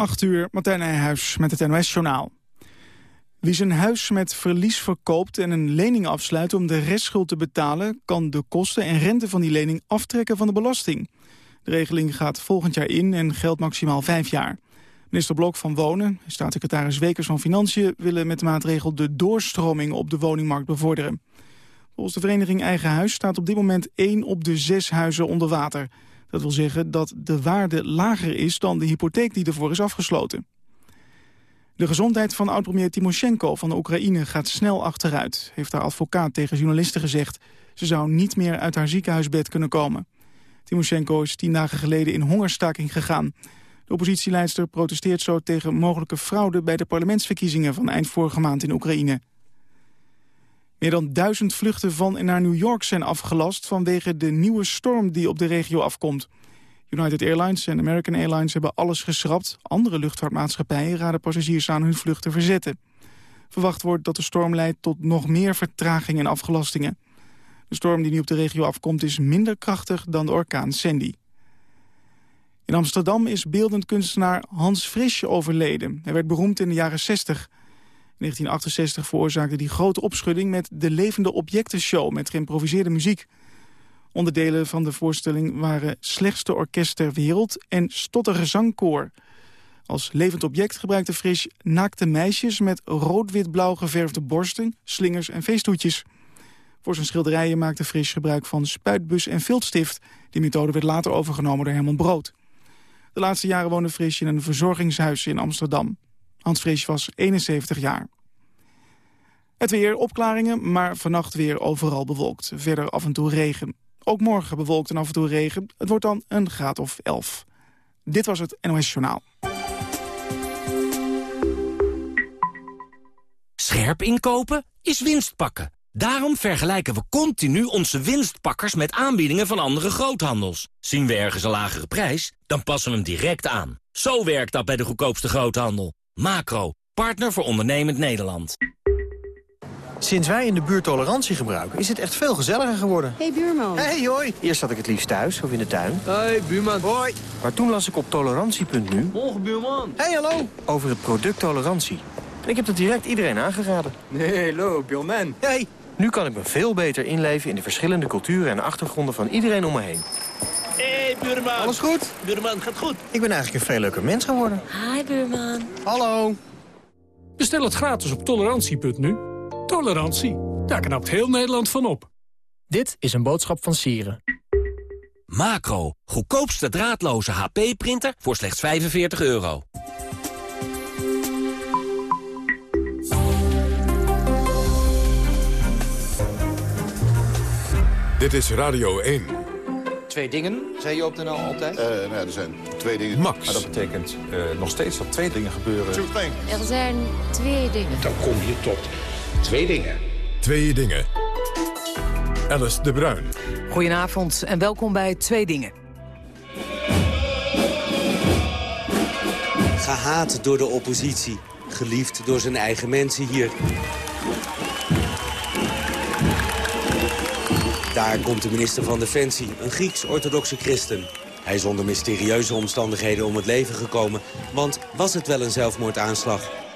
8 uur, Martijn Nijhuis met het NOS-journaal. Wie zijn huis met verlies verkoopt en een lening afsluit om de restschuld te betalen... kan de kosten en rente van die lening aftrekken van de belasting. De regeling gaat volgend jaar in en geldt maximaal vijf jaar. Minister Blok van Wonen en staatssecretaris Wekers van Financiën... willen met de maatregel de doorstroming op de woningmarkt bevorderen. Volgens de vereniging Eigen Huis staat op dit moment één op de zes huizen onder water... Dat wil zeggen dat de waarde lager is dan de hypotheek die ervoor is afgesloten. De gezondheid van oud-premier Timoshenko van de Oekraïne gaat snel achteruit, heeft haar advocaat tegen journalisten gezegd. Ze zou niet meer uit haar ziekenhuisbed kunnen komen. Timoshenko is tien dagen geleden in hongerstaking gegaan. De oppositieleidster protesteert zo tegen mogelijke fraude bij de parlementsverkiezingen van eind vorige maand in Oekraïne. Meer dan duizend vluchten van en naar New York zijn afgelast... vanwege de nieuwe storm die op de regio afkomt. United Airlines en American Airlines hebben alles geschrapt. Andere luchtvaartmaatschappijen raden passagiers aan hun vlucht te verzetten. Verwacht wordt dat de storm leidt tot nog meer vertraging en afgelastingen. De storm die nu op de regio afkomt is minder krachtig dan de orkaan Sandy. In Amsterdam is beeldend kunstenaar Hans Frisch overleden. Hij werd beroemd in de jaren 60. 1968 veroorzaakte die grote opschudding met de Levende Objecten-show met geïmproviseerde muziek. Onderdelen van de voorstelling waren Slechtste Orkest ter Wereld en Stotterige Zangkoor. Als levend object gebruikte Frisch naakte meisjes met rood-wit-blauw geverfde borsten, slingers en feesthoedjes. Voor zijn schilderijen maakte Frisch gebruik van spuitbus en viltstift. Die methode werd later overgenomen door Herman Brood. De laatste jaren woonde Frisch in een verzorgingshuis in Amsterdam. Hans Frisch was 71 jaar. Het weer, opklaringen, maar vannacht weer overal bewolkt. Verder af en toe regen. Ook morgen bewolkt en af en toe regen. Het wordt dan een graad of 11. Dit was het NOS Journaal. Scherp inkopen is winst pakken. Daarom vergelijken we continu onze winstpakkers met aanbiedingen van andere groothandels. Zien we ergens een lagere prijs, dan passen we hem direct aan. Zo werkt dat bij de goedkoopste groothandel. Macro, partner voor ondernemend Nederland. Sinds wij in de buurt tolerantie gebruiken, is het echt veel gezelliger geworden. hey, buurman. hey, hoi. Eerst zat ik het liefst thuis of in de tuin. hey, buurman. Hoi. Maar toen las ik op tolerantie.nu... Morgen, buurman. hey, hallo. Over het product tolerantie. En ik heb dat direct iedereen aangeraden. Nee, hallo, buurman. Hey. Nu kan ik me veel beter inleven in de verschillende culturen en achtergronden van iedereen om me heen. Hey, buurman. Alles goed? Buurman, gaat goed. Ik ben eigenlijk een veel leuker mens geworden. Hi, buurman. Hallo. Bestel het gratis op tolerantie.nu. Tolerantie, daar knapt heel Nederland van op. Dit is een boodschap van Sieren. Macro, goedkoopste draadloze HP-printer voor slechts 45 euro. Dit is Radio 1. Twee dingen, zei je op de NL altijd? Uh, nou ja, er zijn twee dingen. Max. Maar dat betekent uh, nog steeds dat twee dingen gebeuren. Er zijn twee dingen. Dan kom je tot twee dingen. Twee dingen. Alice de Bruin. Goedenavond en welkom bij Twee Dingen. Gehaat door de oppositie. Geliefd door zijn eigen mensen hier. Daar komt de minister van Defensie, een Grieks-orthodoxe christen. Hij is onder mysterieuze omstandigheden om het leven gekomen. Want was het wel een zelfmoordaanslag?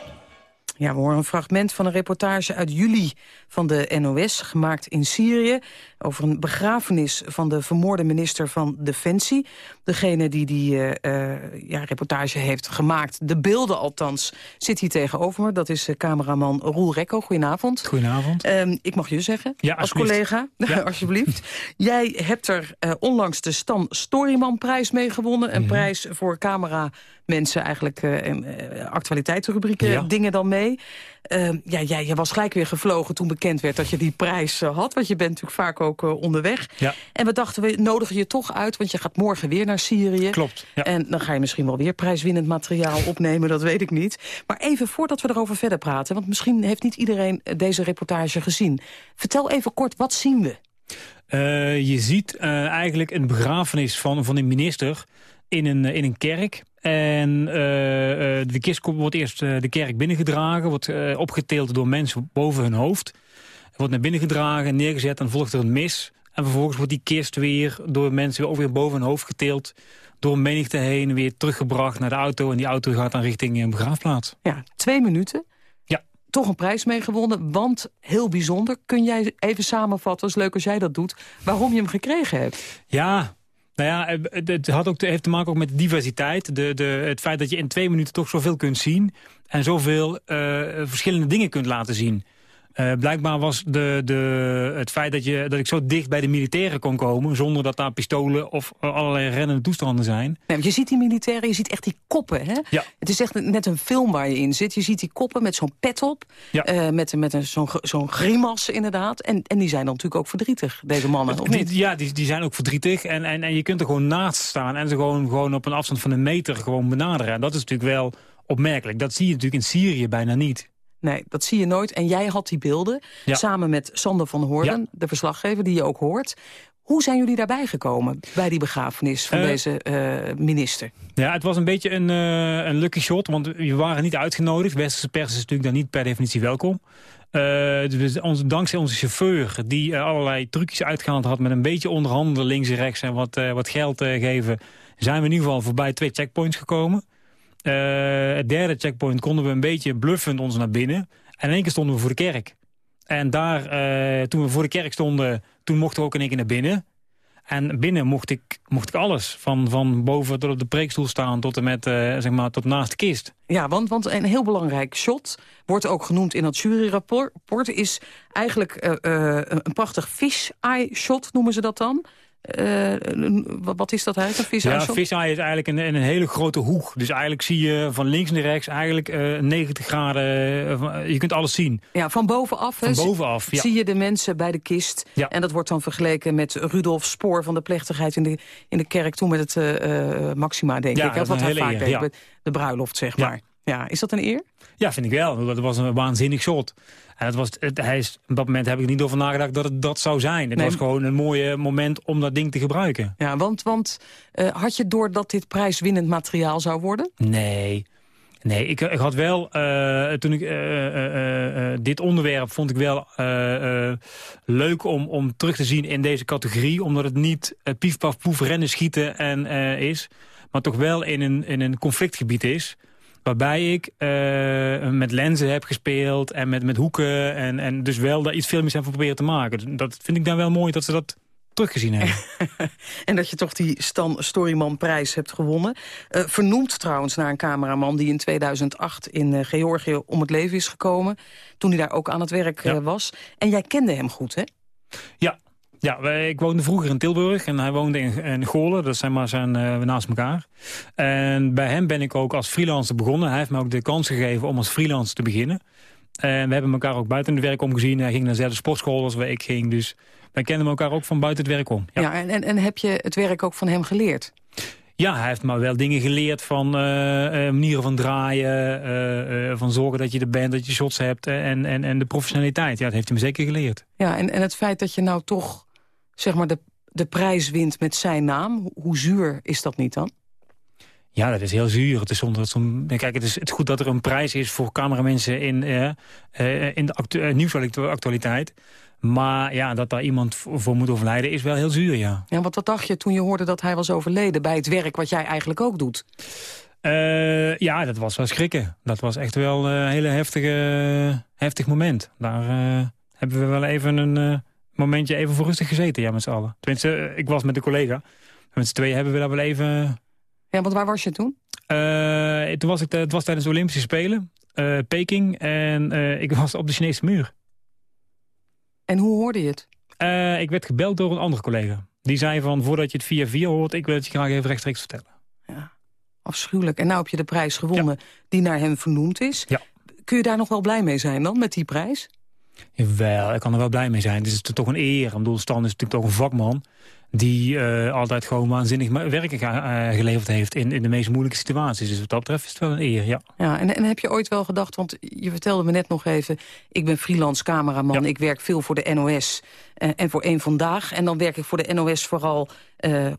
Ja, we horen een fragment van een reportage uit juli van de NOS, gemaakt in Syrië, over een begrafenis van de vermoorde minister van Defensie. Degene die die uh, uh, ja, reportage heeft gemaakt, de beelden althans, zit hier tegenover me. Dat is uh, cameraman Roel Rekko. Goedenavond. Goedenavond. Um, ik mag je zeggen, ja, als collega, ja. alsjeblieft. Jij hebt er onlangs de Stan Storyman-prijs mee gewonnen. Een mm -hmm. prijs voor cameramensen, eigenlijk actualiteitenrubrieken, ja. dingen dan mee. Uh, ja, jij, jij was gelijk weer gevlogen toen bekend werd dat je die prijs uh, had. Want je bent natuurlijk vaak ook uh, onderweg. Ja. En we dachten, we nodigen je toch uit, want je gaat morgen weer naar Syrië. Klopt. Ja. En dan ga je misschien wel weer prijswinnend materiaal opnemen, dat weet ik niet. Maar even voordat we erover verder praten, want misschien heeft niet iedereen deze reportage gezien. Vertel even kort, wat zien we? Je ziet eigenlijk een begrafenis van, van een minister in een, in een kerk. En uh, de kist wordt eerst uh, de kerk binnengedragen, wordt opgeteeld door mensen boven hun hoofd. Wordt naar binnen gedragen, neergezet en volgt er een mis. En vervolgens wordt die kist weer door mensen weer boven hun hoofd geteeld door een menigte heen weer teruggebracht naar de auto. En die auto gaat dan richting een begraafplaats. Ja, twee minuten. Ja. Toch een prijs meegewonnen, want heel bijzonder. Kun jij even samenvatten, is leuk als jij dat doet... waarom je hem gekregen hebt? Ja, nou ja, het had ook, heeft te maken ook met diversiteit. De, de, het feit dat je in twee minuten toch zoveel kunt zien... en zoveel uh, verschillende dingen kunt laten zien. Uh, blijkbaar was de, de, het feit dat, je, dat ik zo dicht bij de militairen kon komen... zonder dat daar pistolen of allerlei rennende toestanden zijn. Nee, je ziet die militairen, je ziet echt die koppen. Hè? Ja. Het is echt net een film waar je in zit. Je ziet die koppen met zo'n pet op, ja. uh, met, met zo'n zo'n grimas inderdaad. En, en die zijn dan natuurlijk ook verdrietig, deze mannen, of niet? Ja, die, die zijn ook verdrietig. En, en, en je kunt er gewoon naast staan en ze gewoon, gewoon op een afstand van een meter gewoon benaderen. En dat is natuurlijk wel opmerkelijk. Dat zie je natuurlijk in Syrië bijna niet. Nee, dat zie je nooit. En jij had die beelden, ja. samen met Sander van Hoorden, ja. de verslaggever die je ook hoort. Hoe zijn jullie daarbij gekomen, bij die begrafenis van uh, deze uh, minister? Ja, het was een beetje een, uh, een lucky shot, want we waren niet uitgenodigd. Westerse pers is natuurlijk dan niet per definitie welkom. dus onze, dankzij onze chauffeur, die allerlei trucjes uitgehaald had... met een beetje onderhandelen links en rechts en wat, wat geld geven... zijn we in ieder geval voorbij twee checkpoints gekomen. Uh, het derde checkpoint konden we een beetje bluffend ons naar binnen. En in één keer stonden we voor de kerk. En daar, uh, toen we voor de kerk stonden, toen mochten we ook in één naar binnen. En binnen mocht ik, mocht ik alles. Van, van boven tot op de preekstoel staan tot en met, uh, zeg maar, tot naast de kist. Ja, want, want een heel belangrijk shot, wordt ook genoemd in dat juryrapport... is eigenlijk een prachtig fish-eye shot, noemen ze dat dan... Uh, wat is dat eigenlijk, een Ja, fisheye is eigenlijk een, een, hele grote hoek. Dus eigenlijk zie je van links naar rechts eigenlijk uh, 90 graden. Uh, je kunt alles zien. Ja, van bovenaf, van bovenaf ja. zie je de mensen bij de kist. Ja. En dat wordt dan vergeleken met Rudolf Spoor van de plechtigheid in de, in de kerk. Toen met het Maxima, denk ja, ik. Dat wat hij vaak eer, deed, de bruiloft, zeg maar. Ja, is dat een eer? Ja, vind ik wel. Dat was een waanzinnig shot. En het was, het, hij is, op dat moment heb ik niet over nagedacht dat het dat zou zijn. Het Nee. was gewoon een mooi moment om dat ding te gebruiken. Ja, want, want uh, had je door dat dit prijswinnend materiaal zou worden? Nee. Nee, ik, ik had wel, uh, toen ik uh, dit onderwerp vond ik wel leuk om, om terug te zien in deze categorie. Omdat het niet pief paf poef rennen schieten en, is. Maar toch wel in een, in een conflictgebied is. Waarbij ik uh, met lenzen heb gespeeld en met, met hoeken. En, en dus wel daar iets filmisch heb proberen te maken. Dat vind ik dan wel mooi dat ze dat teruggezien hebben. en dat je toch die Stan Storyman prijs hebt gewonnen. Uh, vernoemd trouwens naar een cameraman die in 2008 in uh, Georgië om het leven is gekomen. Toen hij daar ook aan het werk ja. was. En jij kende hem goed, hè? Ja, ja, ik woonde vroeger in Tilburg en hij woonde in, in Goorlen. Dat zijn maar zijn uh, naast elkaar. En bij hem ben ik ook als freelancer begonnen. Hij heeft me ook de kans gegeven om als freelancer te beginnen. En we hebben elkaar ook buiten het werk omgezien. Hij ging naar dezelfde sportschool als waar ik ging. Dus wij kennen elkaar ook van buiten het werk om. Ja, ja en, en, en heb je het werk ook van hem geleerd? Ja, hij heeft me wel dingen geleerd van uh, uh, manieren van draaien, uh, van zorgen dat je er bent, dat je shots hebt en, en, en de professionaliteit. Ja, dat heeft hij me zeker geleerd. Ja, en, en het feit dat je nou toch zeg maar de, de prijs wint met zijn naam, hoe zuur is dat niet dan? Ja, dat is heel zuur. Het is zonder Kijk, het is het goed dat er een prijs is voor cameramensen in, uh, uh, in de actu uh, nieuwsactualiteit. Maar ja, dat daar iemand voor moet overlijden is wel heel zuur, ja. Ja, wat, wat dacht je toen je hoorde dat hij was overleden... bij het werk wat jij eigenlijk ook doet? Uh, ja, dat was wel schrikken. Dat was echt wel een hele heftige, heftig moment. Daar hebben we wel even een momentje even voor rustig gezeten, ja, met z'n allen. Tenminste, ik was met een collega. Met z'n tweeën hebben we daar wel even... Ja, want waar was je toen? toen was ik, het was tijdens de Olympische Spelen, Peking. En ik was op de Chinese muur. En hoe hoorde je het? Ik werd gebeld door een andere collega. Die zei van, voordat je het via via hoort... ik wil het je graag even rechtstreeks vertellen. Ja, afschuwelijk. En nou heb je de prijs gewonnen ja. die naar hem vernoemd is. Ja. Kun je daar nog wel blij mee zijn dan, met die prijs? Jawel, ik kan er wel blij mee zijn. Het is toch een eer. Ik bedoel, Stan is natuurlijk toch een vakman... die uh, altijd gewoon waanzinnig werk uh, geleverd heeft... In, in de meest moeilijke situaties. Dus wat dat betreft is het wel een eer, ja. ja en, en heb je ooit wel gedacht... want je vertelde me net nog even... ik ben freelance cameraman, ja. ik werk veel voor de NOS... Uh, en voor één Vandaag. En dan werk ik voor de NOS vooral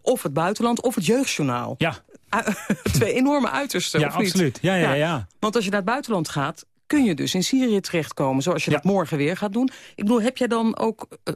of het buitenland of het jeugdjournaal. Ja. Twee enorme uitersten, Ja, absoluut. Ja, ja, ja, ja. Want als je naar het buitenland gaat kun je dus in Syrië terechtkomen... zoals je ja. dat morgen weer gaat doen. Ik bedoel, heb jij dan ook uh,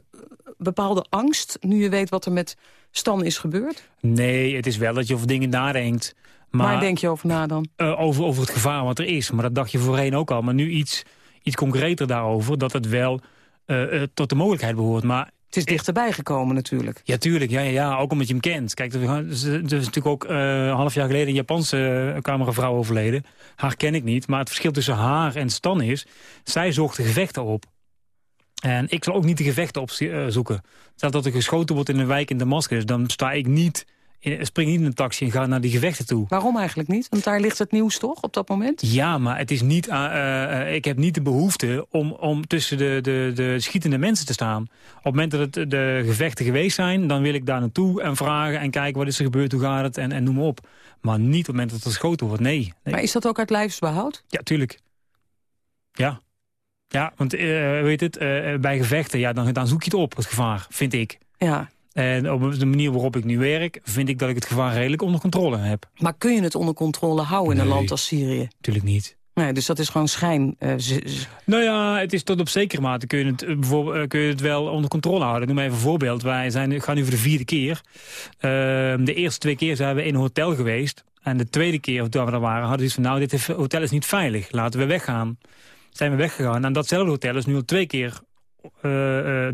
bepaalde angst... nu je weet wat er met Stan is gebeurd? Nee, het is wel dat je over dingen nadenkt. Maar, Waar denk je over na dan? Uh, over, over het gevaar wat er is. Maar dat dacht je voorheen ook al. Maar nu iets, iets concreter daarover. Dat het wel uh, uh, tot de mogelijkheid behoort. Maar het is dichterbij gekomen natuurlijk. Ja, tuurlijk. Ja, ja, ja, ook omdat je hem kent. Kijk, er is, er is natuurlijk ook uh, een half jaar geleden... een Japanse cameravrouw overleden. Haar ken ik niet. Maar het verschil tussen haar en Stan is... zij zocht de gevechten op. En ik zal ook niet de gevechten opzoeken. Stel dat er geschoten wordt in een wijk in Damascus... dan sta ik niet spring niet in een taxi en ga naar die gevechten toe. Waarom eigenlijk niet? Want daar ligt het nieuws toch op dat moment? Ja, maar het is niet, uh, uh, ik heb niet de behoefte om, om tussen de, de, de schietende mensen te staan. Op het moment dat het de gevechten geweest zijn, dan wil ik daar naartoe en vragen en kijken wat is er gebeurd, hoe gaat het en, en noem maar op. Maar niet op het moment dat er geschoten wordt, nee. nee. Maar is dat ook uit lijfsbehoud? Ja, tuurlijk. Ja. Ja, want uh, weet het, bij gevechten, ja, dan, dan zoek je het op, het gevaar, vind ik. Ja. En op de manier waarop ik nu werk, vind ik dat ik het gevaar redelijk onder controle heb. Maar kun je het onder controle houden in een land als Syrië? Tuurlijk niet. Nee, dus dat is gewoon schijn. Uh, nou ja, het is tot op zekere mate kun je het, bijvoorbeeld, kun je het wel onder controle houden. Ik noem even een voorbeeld. Wij zijn, gaan nu voor de vierde keer. Uh, de eerste twee keer zijn we in een hotel geweest. En de tweede keer dat we daar waren, hadden we van... nou, dit hotel is niet veilig, laten we weggaan. Zijn we weggegaan. En datzelfde hotel is nu al twee keer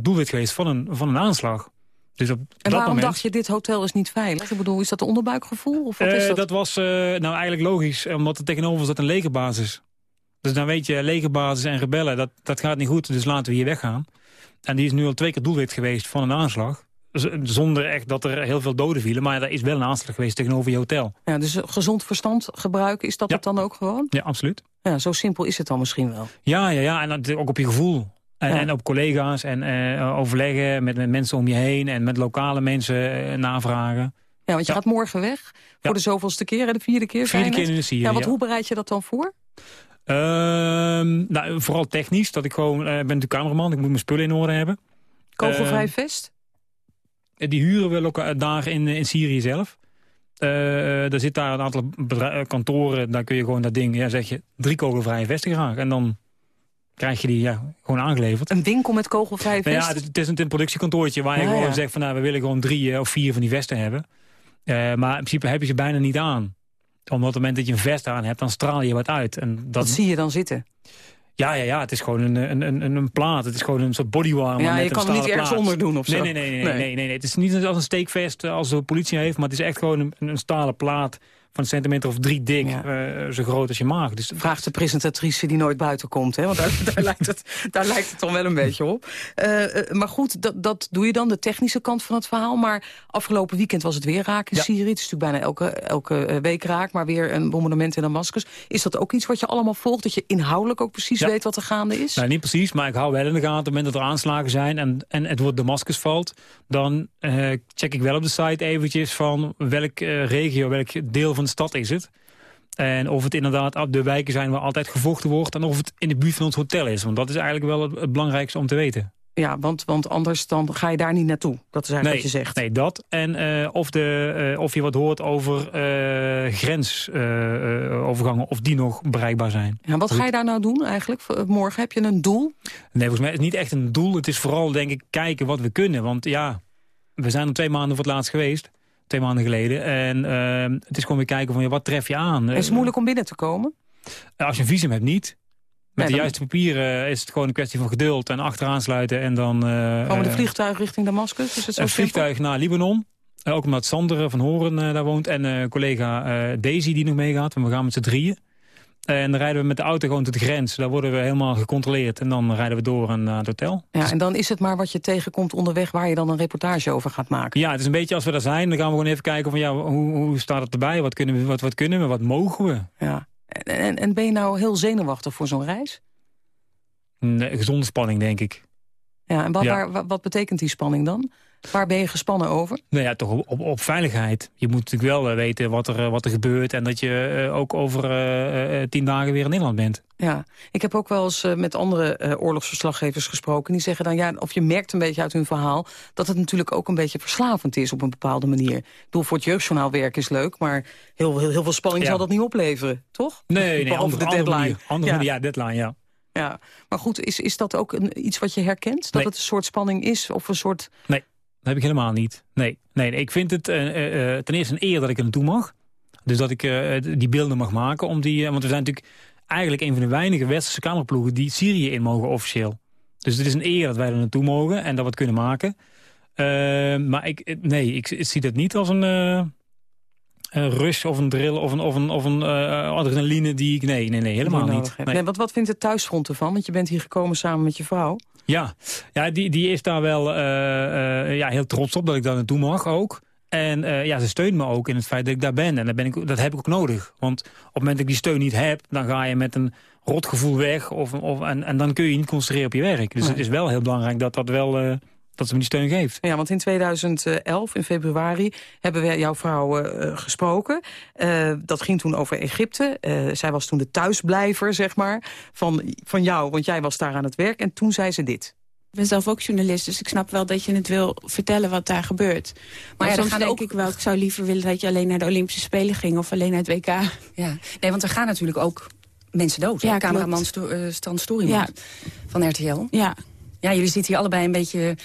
doelwit geweest van een, van een aanslag. Dus op en dat waarom moment, dacht je, dit hotel is niet veilig? Ik bedoel, is dat een onderbuikgevoel? Of wat uh, is dat? dat was uh, nou eigenlijk logisch, omdat er tegenover zat een legerbasis. Dus dan weet je, legerbasis en rebellen, dat, dat gaat niet goed, dus laten we hier weggaan. En die is nu al twee keer doelwit geweest van een aanslag. Zonder echt dat er heel veel doden vielen. Maar er is wel een aanslag geweest tegenover je hotel. Ja, dus gezond verstand gebruiken, is dat ja. het dan ook gewoon? Ja, absoluut. Ja, zo simpel is het dan misschien wel. Ja, ja, ja. en ook op je gevoel. En, ja. en op collega's en uh, overleggen met, met, mensen om je heen... en met lokale mensen uh, navragen. Ja, want je ja. gaat morgen weg voor ja. de zoveelste keer, de vierde keer. Vierde keer in de Syrië, ja, wat, Hoe bereid je dat dan voor? Uh, nou, vooral technisch. Dat ik gewoon, uh, ben de cameraman, ik moet mijn spullen in orde hebben. Kogelvrij vest? Die huren we ook daar in, in Syrië zelf. Er zit daar een aantal kantoren, daar kun je gewoon dat ding, ja, zeg je, drie kogelvrije vesten graag. En dan krijg je die ja, gewoon aangeleverd. Een winkel met kogelvrije vesten? Nou ja, het, het is een, een productiekantoortje waar je gewoon ja. zegt van nou, we willen gewoon drie uh, of vier van die vesten hebben. Uh, maar in principe heb je ze bijna niet aan. Omdat op het moment dat je een vest aan hebt, dan straal je wat uit. En dat... Wat zie je dan zitten? Ja, ja, ja, het is gewoon een, een, een, een plaat. Het is gewoon een soort bodywarmer. Ja, je kan er niet stalen ergens plaat. onder doen of zo. Nee, nee, nee. nee, nee. nee, nee, nee. Het is niet als een steekvest als de politie heeft. Maar het is echt gewoon een, een stalen plaat van een centimeter of drie dik. Ja. Uh, zo groot als je maag. Dus... Vraagt de presentatrice die nooit buiten komt. Hè? Want daar, daar, lijkt het, daar lijkt het dan wel een beetje op. Uh, uh, maar goed, dat, dat doe je dan, de technische kant van het verhaal. Maar afgelopen weekend was het weer raak in ja. Syrië. Het is natuurlijk bijna elke, elke week raak. Maar weer een bombardement in Damascus. Is dat ook iets wat je allemaal volgt? Dat je inhoudelijk ook precies ja. weet wat er gaande is? Nou, niet precies. Maar ik hou wel in de gaten. Op het moment dat er aanslagen zijn en, en het woord Damascus valt... dan check ik wel op de site eventjes van welk regio, welk deel van stad is het. En of het inderdaad de wijken zijn waar altijd gevochten wordt... en of het in de buurt van ons hotel is. Want dat is eigenlijk wel het, het belangrijkste om te weten. Ja, want, want anders dan ga je daar niet naartoe. Dat is eigenlijk nee, wat je zegt. Nee, dat. En uh, of, de, uh, of je wat hoort over uh, grensovergangen... of die nog bereikbaar zijn. Ja, wat ga je daar nou doen eigenlijk? Morgen heb je een doel? Nee, volgens mij is het niet echt een doel. Het is vooral, denk ik, kijken wat we kunnen. Want ja, we zijn al twee maanden voor het laatst geweest twee maanden geleden. En uh, het is gewoon weer kijken van ja, wat tref je aan. Is het moeilijk om binnen te komen? Als je een visum hebt, niet. Met de juiste papieren is het gewoon een kwestie van geduld en achteraan sluiten. En dan, Komen de vliegtuigen richting Damascus? Is het zo een simpel? vliegtuig naar Libanon. Ook omdat Sander van Horen daar woont. En collega Daisy die nog meegaat. Want we gaan met z'n drieën. En dan rijden we met de auto gewoon tot de grens. Daar worden we helemaal gecontroleerd. En dan rijden we door naar het hotel. Ja, en dan is het maar wat je tegenkomt onderweg... waar je dan een reportage over gaat maken. Ja, het is een beetje als we daar zijn. Dan gaan we gewoon even kijken van ja, hoe, hoe staat het erbij? Wat kunnen, we, wat, wat kunnen we? Wat mogen we? Ja. En, en, en ben je nou heel zenuwachtig voor zo'n reis? Eh, gezonde spanning, denk ik. Ja, en wat, Ja. Waar, wat betekent die spanning dan? Waar ben je gespannen over? Nou ja, toch op, op, op veiligheid. Je moet natuurlijk wel eh, weten wat er, eh, wat er gebeurt... en dat je eh, ook over tien dagen weer in Nederland bent. Ja, ik heb ook wel eens met andere oorlogsverslaggevers gesproken. Die zeggen dan, ja, of je merkt een beetje uit hun verhaal... dat het natuurlijk ook een beetje verslavend is op een bepaalde manier. Ik bedoel, voor het jeugdjournaal werk is leuk... maar heel, heel, heel veel spanning Ja. zal dat niet opleveren, toch? Nee, nee Behalve andere, de deadline. Andere Ja. manier, ja, deadline, ja. Ja, maar goed, is, is dat ook een, iets wat je herkent? Dat Nee. het een soort spanning is? Of een soort... Nee, dat heb ik helemaal niet. Nee, nee ik vind het eh, eh, eh, ten eerste een eer dat ik er naartoe mag. Dus dat ik die beelden mag maken. Om die, want we zijn natuurlijk eigenlijk een van de weinige westerse kamerploegen... die Syrië in mogen officieel. Dus het is een eer dat wij er naartoe mogen en dat we het kunnen maken. Maar ik, nee, ik, ik zie dat niet als een, een rush of een drill of een, of een, of een adrenaline die ik... Nee, nee, nee, helemaal niet. Nee. Nee, want wat vindt het thuisfront ervan? Want je bent hier gekomen samen met je vrouw. Ja, ja die, die is daar wel eh, eh, ja, heel trots op dat ik daar naartoe mag ook. En eh, ja, ze steunt me ook in het feit dat ik daar ben. En dat, ben ik, dat heb ik ook nodig. Want op het moment dat ik die steun niet heb... dan ga je met een rotgevoel weg. Of, of, en, en dan kun je niet concentreren op je werk. Dus Nee. het is wel heel belangrijk dat, dat, wel, dat ze me die steun geeft. Ja, want in 2011, in februari, hebben we jouw vrouw eh, gesproken. Eh, dat ging toen over Egypte. Eh, zij was toen de thuisblijver, zeg maar, van, van jou. Want jij was daar aan het werk. En toen zei ze dit. Ik ben zelf ook journalist, dus ik snap wel dat je het wil vertellen wat daar gebeurt. Maar ja, er soms denk ook- ik wel, ik zou liever willen dat je alleen naar de Olympische Spelen ging... of alleen naar het WK. Ja, nee, want er gaan natuurlijk ook mensen dood. Ja, Ja. Cameraman eh, Stan Storyman Ja. van RTL. Ja. Ja, jullie zitten hier allebei een beetje...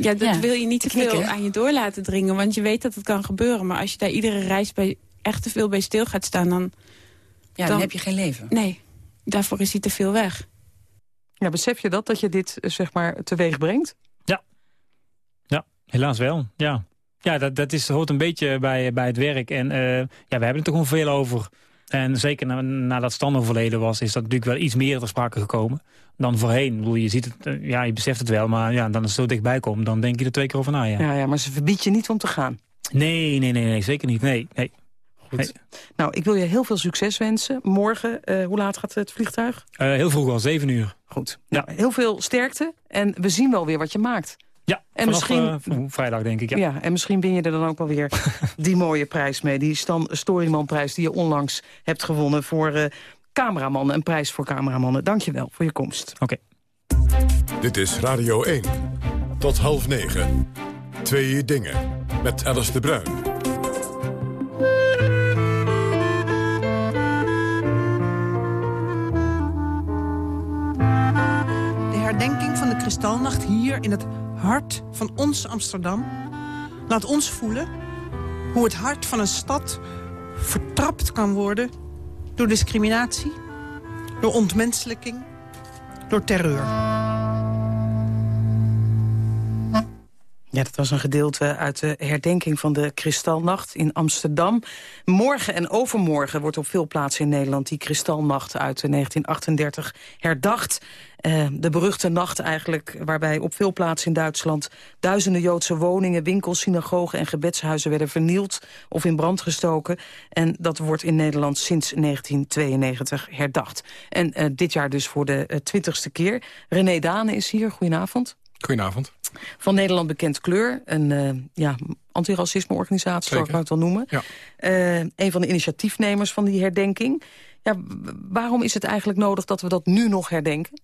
Ja, dat Ja, wil je niet te veel aan je door laten dringen, want je weet dat het kan gebeuren. Maar als je daar iedere reis bij, echt te veel bij stil gaat staan, dan... Ja, dan heb je geen leven. Nee, daarvoor is hij te veel weg. Ja, besef je dat, dat je dit eh, zeg maar teweeg brengt? Ja, helaas wel. Ja, ja dat, dat is, hoort een beetje bij, bij het werk. En eh, ja, we hebben het er gewoon veel over. En zeker na, nadat Stan overleden was, is dat natuurlijk wel iets meer ter sprake gekomen dan voorheen. Ik bedoel, je ziet het, eh, ja, je beseft het wel, maar ja, dan het zo dichtbij komt, dan denk je er twee keer over na. Ja. Ja, ja, maar ze verbiedt je niet om te gaan. Nee, nee, nee, nee, zeker niet. Nee, nee. Goed. Nou, ik wil je heel veel succes wensen. Morgen, eh, hoe laat gaat het vliegtuig? Eh, heel vroeg al, zeven uur. Goed. Nou, heel veel sterkte en we zien wel weer wat je maakt. Ja, En vanaf misschien- eh, vrijdag denk ik. Ja. Ja. en misschien win je er dan ook wel weer die mooie prijs mee. Die Stan Storyman-prijs die je onlangs hebt gewonnen voor eh cameramannen. Een prijs voor cameramannen. Dank je wel voor je komst. Oké. Dit is Radio 1. Tot half negen. Twee dingen. Met Alice de Bruin. De herdenking van de Kristalnacht hier in het hart van ons Amsterdam... laat ons voelen hoe het hart van een stad vertrapt kan worden... door discriminatie, door ontmenselijking, door terreur. Ja, dat was een gedeelte uit de herdenking van de Kristalnacht in Amsterdam. Morgen en overmorgen wordt op veel plaatsen in Nederland... die Kristalnacht uit 1938 herdacht. Eh, de beruchte nacht eigenlijk, waarbij op veel plaatsen in Duitsland... duizenden Joodse woningen, winkels, synagogen en gebedshuizen... werden vernield of in brand gestoken. En dat wordt in Nederland sinds 1992 herdacht. En eh, dit jaar dus voor de twintigste keer. René Dane is hier, goedenavond. Goedenavond. Van Nederland Bekend Kleur, een uh, ja, antiracisme-organisatie, zou ik het wel noemen. Ja. Uh, een van de initiatiefnemers van die herdenking. Ja, waarom is het eigenlijk nodig dat we dat nu nog herdenken?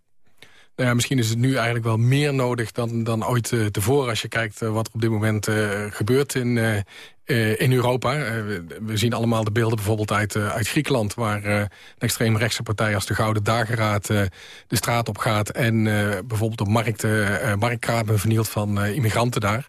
Nou ja, misschien is het nu eigenlijk wel meer nodig dan, dan ooit uh, tevoren... als je kijkt uh, wat er op dit moment uh, gebeurt in, in Europa. We, we, zien allemaal de beelden bijvoorbeeld uit, uit Griekenland... waar een extreemrechtse partij als de Gouden Dageraad de straat op gaat... en bijvoorbeeld op markten, vernielt van immigranten daar.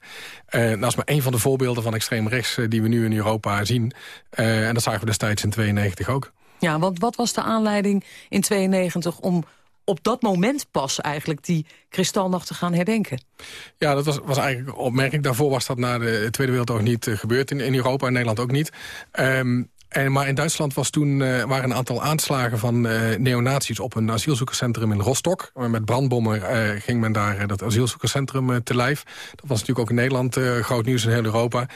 Dat is maar één van de voorbeelden van extreem rechts die we nu in Europa zien. en dat zagen we destijds in 92 ook. Ja, want wat was de aanleiding in 92 om op dat moment pas eigenlijk die kristalnacht te gaan herdenken. Ja, dat was, was eigenlijk opmerkelijk. Daarvoor was dat na de Tweede Wereldoorlog niet uh, gebeurd in, in Europa en Nederland ook niet. Um, en, maar in Duitsland was toen, uh, waren een aantal aanslagen van uh, neonazies op een asielzoekerscentrum in Rostock. Met brandbommen uh, ging men daar dat asielzoekerscentrum te lijf. Dat was natuurlijk ook in Nederland groot nieuws in heel Europa.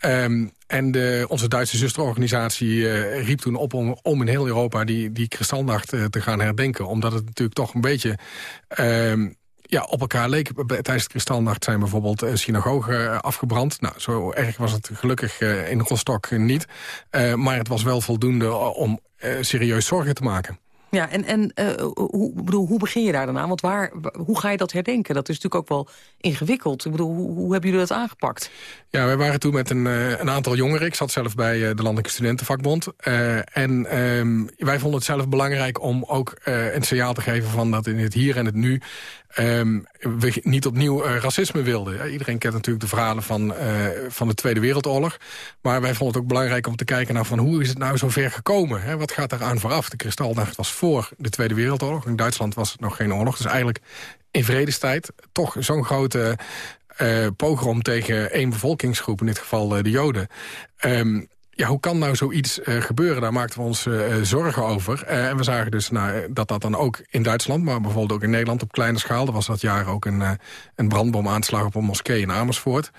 Um, en de, onze Duitse zusterorganisatie riep toen op om, in heel Europa die, die kristalnacht te gaan herdenken. Omdat het natuurlijk toch een beetje... Um, ja, op elkaar leek. Tijdens de Kristalnacht zijn bijvoorbeeld uh, synagogen afgebrand. Nou, zo erg was het gelukkig uh, in Rostock niet. Uh, maar het was wel voldoende om serieus zorgen te maken. Ja, en, en uh, hoe, bedoel, hoe begin je daar dan aan? Want waar, hoe ga je dat herdenken? Dat is natuurlijk ook wel ingewikkeld. Ik bedoel, hoe, hoe hebben jullie dat aangepakt? Ja, wij waren toen met een, een aantal jongeren. Ik zat zelf bij de Landelijke Studentenvakbond. Uh, en um, wij vonden het zelf belangrijk om ook uh, een signaal te geven... van dat in het hier en het nu um, we niet opnieuw uh, racisme wilden. Iedereen kent natuurlijk de verhalen van, uh, van de Tweede Wereldoorlog. Maar wij vonden het ook belangrijk om te kijken naar van hoe is het nou zo ver gekomen? Hè? Wat gaat eraan vooraf? De Kristalnacht was voor de Tweede Wereldoorlog. In Duitsland was het nog geen oorlog. Dus eigenlijk in vredestijd toch zo'n grote uh, pogrom tegen één bevolkingsgroep, in dit geval de Joden. Um, ja, hoe kan nou zoiets uh, gebeuren? Daar maakten we ons uh, zorgen over. En we zagen dus nou, dat dat dan ook in Duitsland... maar bijvoorbeeld ook in Nederland op kleine schaal... er was dat jaar ook een, een brandbomaanslag op een moskee in Amersfoort.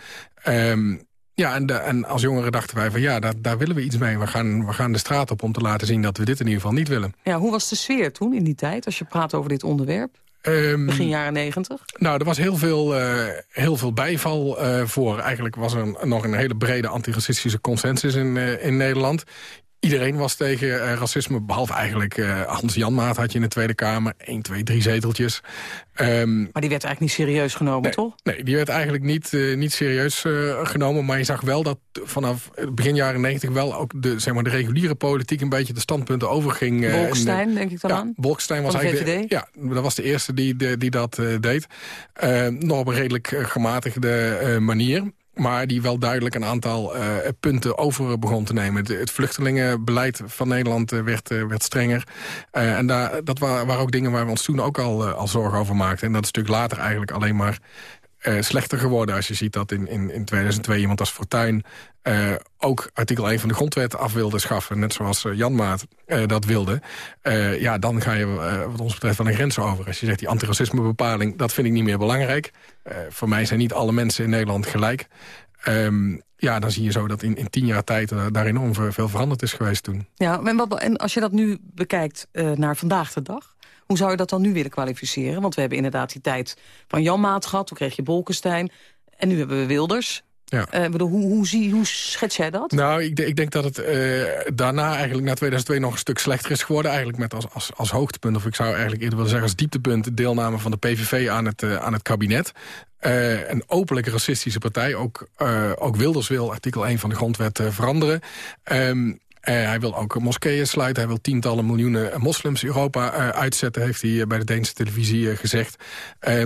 Um, ja, en, de, en als jongeren dachten wij van ja, daar, daar willen we iets mee. We gaan, we gaan de straat op om te laten zien dat we dit in ieder geval niet willen. Ja, hoe was de sfeer toen in die tijd, als je praat over dit onderwerp? Um, Begin jaren negentig? Nou, er was heel veel, uh, heel veel bijval uh, voor. Eigenlijk was er nog een hele brede antiracistische consensus in, uh, in Nederland. Iedereen was tegen uh, racisme, behalve eigenlijk uh, Hans Janmaat had je in de Tweede Kamer. 1, 2, 3 zeteltjes. Um, maar die werd eigenlijk niet serieus genomen, nee, toch? Nee, die werd eigenlijk niet, uh, niet serieus genomen. Maar je zag wel dat vanaf begin jaren 90 wel ook de, zeg maar, de reguliere politiek... een beetje de standpunten overging. Bolkestein, denk ik dan ja, aan? Bolkestein was eigenlijk de, ja, dat was de eerste die, de, die dat deed. nog op een redelijk gematigde manier maar die wel duidelijk een aantal uh, punten over begon te nemen. Het, vluchtelingenbeleid van Nederland uh, werd, uh, werd strenger. en dat waren, waren ook dingen waar we ons toen ook al, al zorgen over maakten. En dat is natuurlijk later eigenlijk alleen maar slechter geworden. Als je ziet dat in, in, in 2002 iemand als Fortuyn... ook artikel 1 van de grondwet af wilde schaffen. Net zoals Jan Maat dat wilde. ja, dan ga je wat ons betreft wel een grens over. Als je zegt die antiracismebepaling, dat vind ik niet meer belangrijk. voor mij zijn niet alle mensen in Nederland gelijk. Um, ja, dan zie je zo dat in, in tien jaar tijd daar enorm veel veranderd is geweest toen. Ja, en, wat, en als je dat nu bekijkt naar vandaag de dag... hoe zou je dat dan nu willen kwalificeren? Want we hebben inderdaad die tijd van Jan Maat gehad, toen kreeg je Bolkestein... en nu hebben we Wilders... Ja. Uh, bedoel, hoe, hoe, zie, hoe schets jij dat? Nou, ik, ik denk dat het uh, daarna eigenlijk na 2002 nog een stuk slechter is geworden. Eigenlijk met als, als, als hoogtepunt, of ik zou eigenlijk eerder willen zeggen als dieptepunt... de deelname van de PVV aan het, uh, aan het kabinet. een openlijk racistische partij. Ook, ook Wilders wil artikel 1 van de grondwet veranderen. Um, uh, hij wil ook moskeeën sluiten. Hij wil tientallen miljoenen moslims Europa uh, uitzetten, heeft hij uh, bij de Deense televisie gezegd.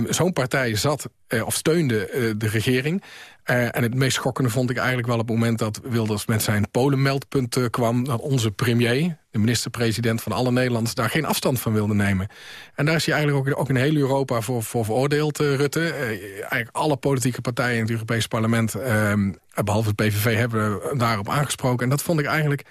Zo'n partij zat of steunde de regering. Uh, en het meest schokkende vond ik eigenlijk wel op het moment dat Wilders met zijn Polenmeldpunt uh, kwam... dat onze premier, de minister-president van alle Nederlanders... daar geen afstand van wilde nemen. En daar is hij eigenlijk ook, in heel Europa voor, veroordeeld, uh, Rutte. eigenlijk alle politieke partijen in het Europese parlement... ehm, behalve het PVV hebben daarop aangesproken. En dat vond ik eigenlijk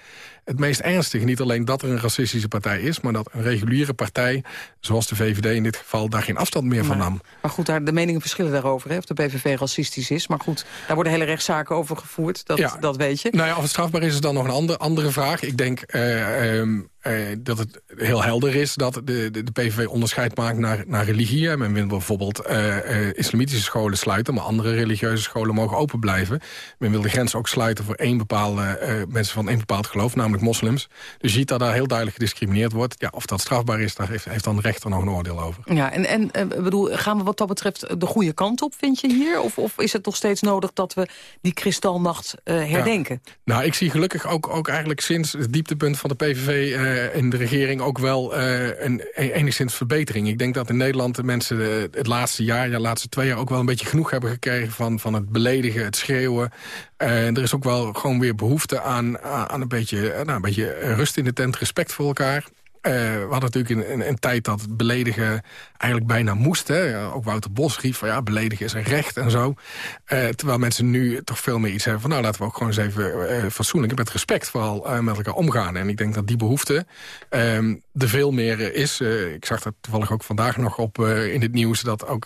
het meest ernstige. Niet alleen dat er een racistische partij is... maar dat een reguliere partij, zoals de VVD in dit geval... daar geen afstand meer van nam. Maar goed, daar, de meningen verschillen daarover, hè, of de PVV racistisch is. Maar goed, daar worden hele rechtszaken over gevoerd, dat, ja. dat weet je. Nou ja, of het strafbaar is, is dan nog een andere, andere vraag. Ik denk uh, um, uh, dat het heel helder is dat de, de, de PVV onderscheid maakt naar, naar religie. Men wil bijvoorbeeld uh, islamitische scholen sluiten... maar andere religieuze scholen mogen open blijven. Men wil de grens ook sluiten voor één bepaalde, mensen van één bepaald geloof... namelijk moslims. Dus je ziet dat daar heel duidelijk gediscrimineerd wordt. Ja, of dat strafbaar is, daar heeft, heeft dan de rechter nog een oordeel over. Ja, en, en bedoel, gaan we wat dat betreft de goede kant op, vind je hier? Of, of is het nog steeds nodig dat we die kristalnacht herdenken? Ja. Nou, ik zie gelukkig ook, ook eigenlijk sinds het dieptepunt van de PVV in de regering ook wel uh, een, enigszins verbetering. Ik denk dat in Nederland de mensen het laatste jaar, de laatste twee jaar... ook wel een beetje genoeg hebben gekregen van, van het beledigen, het schreeuwen. Uh, er is ook wel gewoon weer behoefte aan, aan een, beetje, nou, een beetje rust in de tent, respect voor elkaar. Uh, we hadden natuurlijk een, een, een, tijd dat beledigen eigenlijk bijna moest. Hè? Ook Wouter Bos riep van ja, beledigen is een recht en zo. Uh, terwijl mensen nu toch veel meer iets hebben van... nou, laten we ook gewoon eens even uh, fatsoenlijk met respect vooral met elkaar omgaan. En ik denk dat die behoefte ehm, er veel meer is. ik zag dat toevallig ook vandaag nog op in het nieuws... dat ook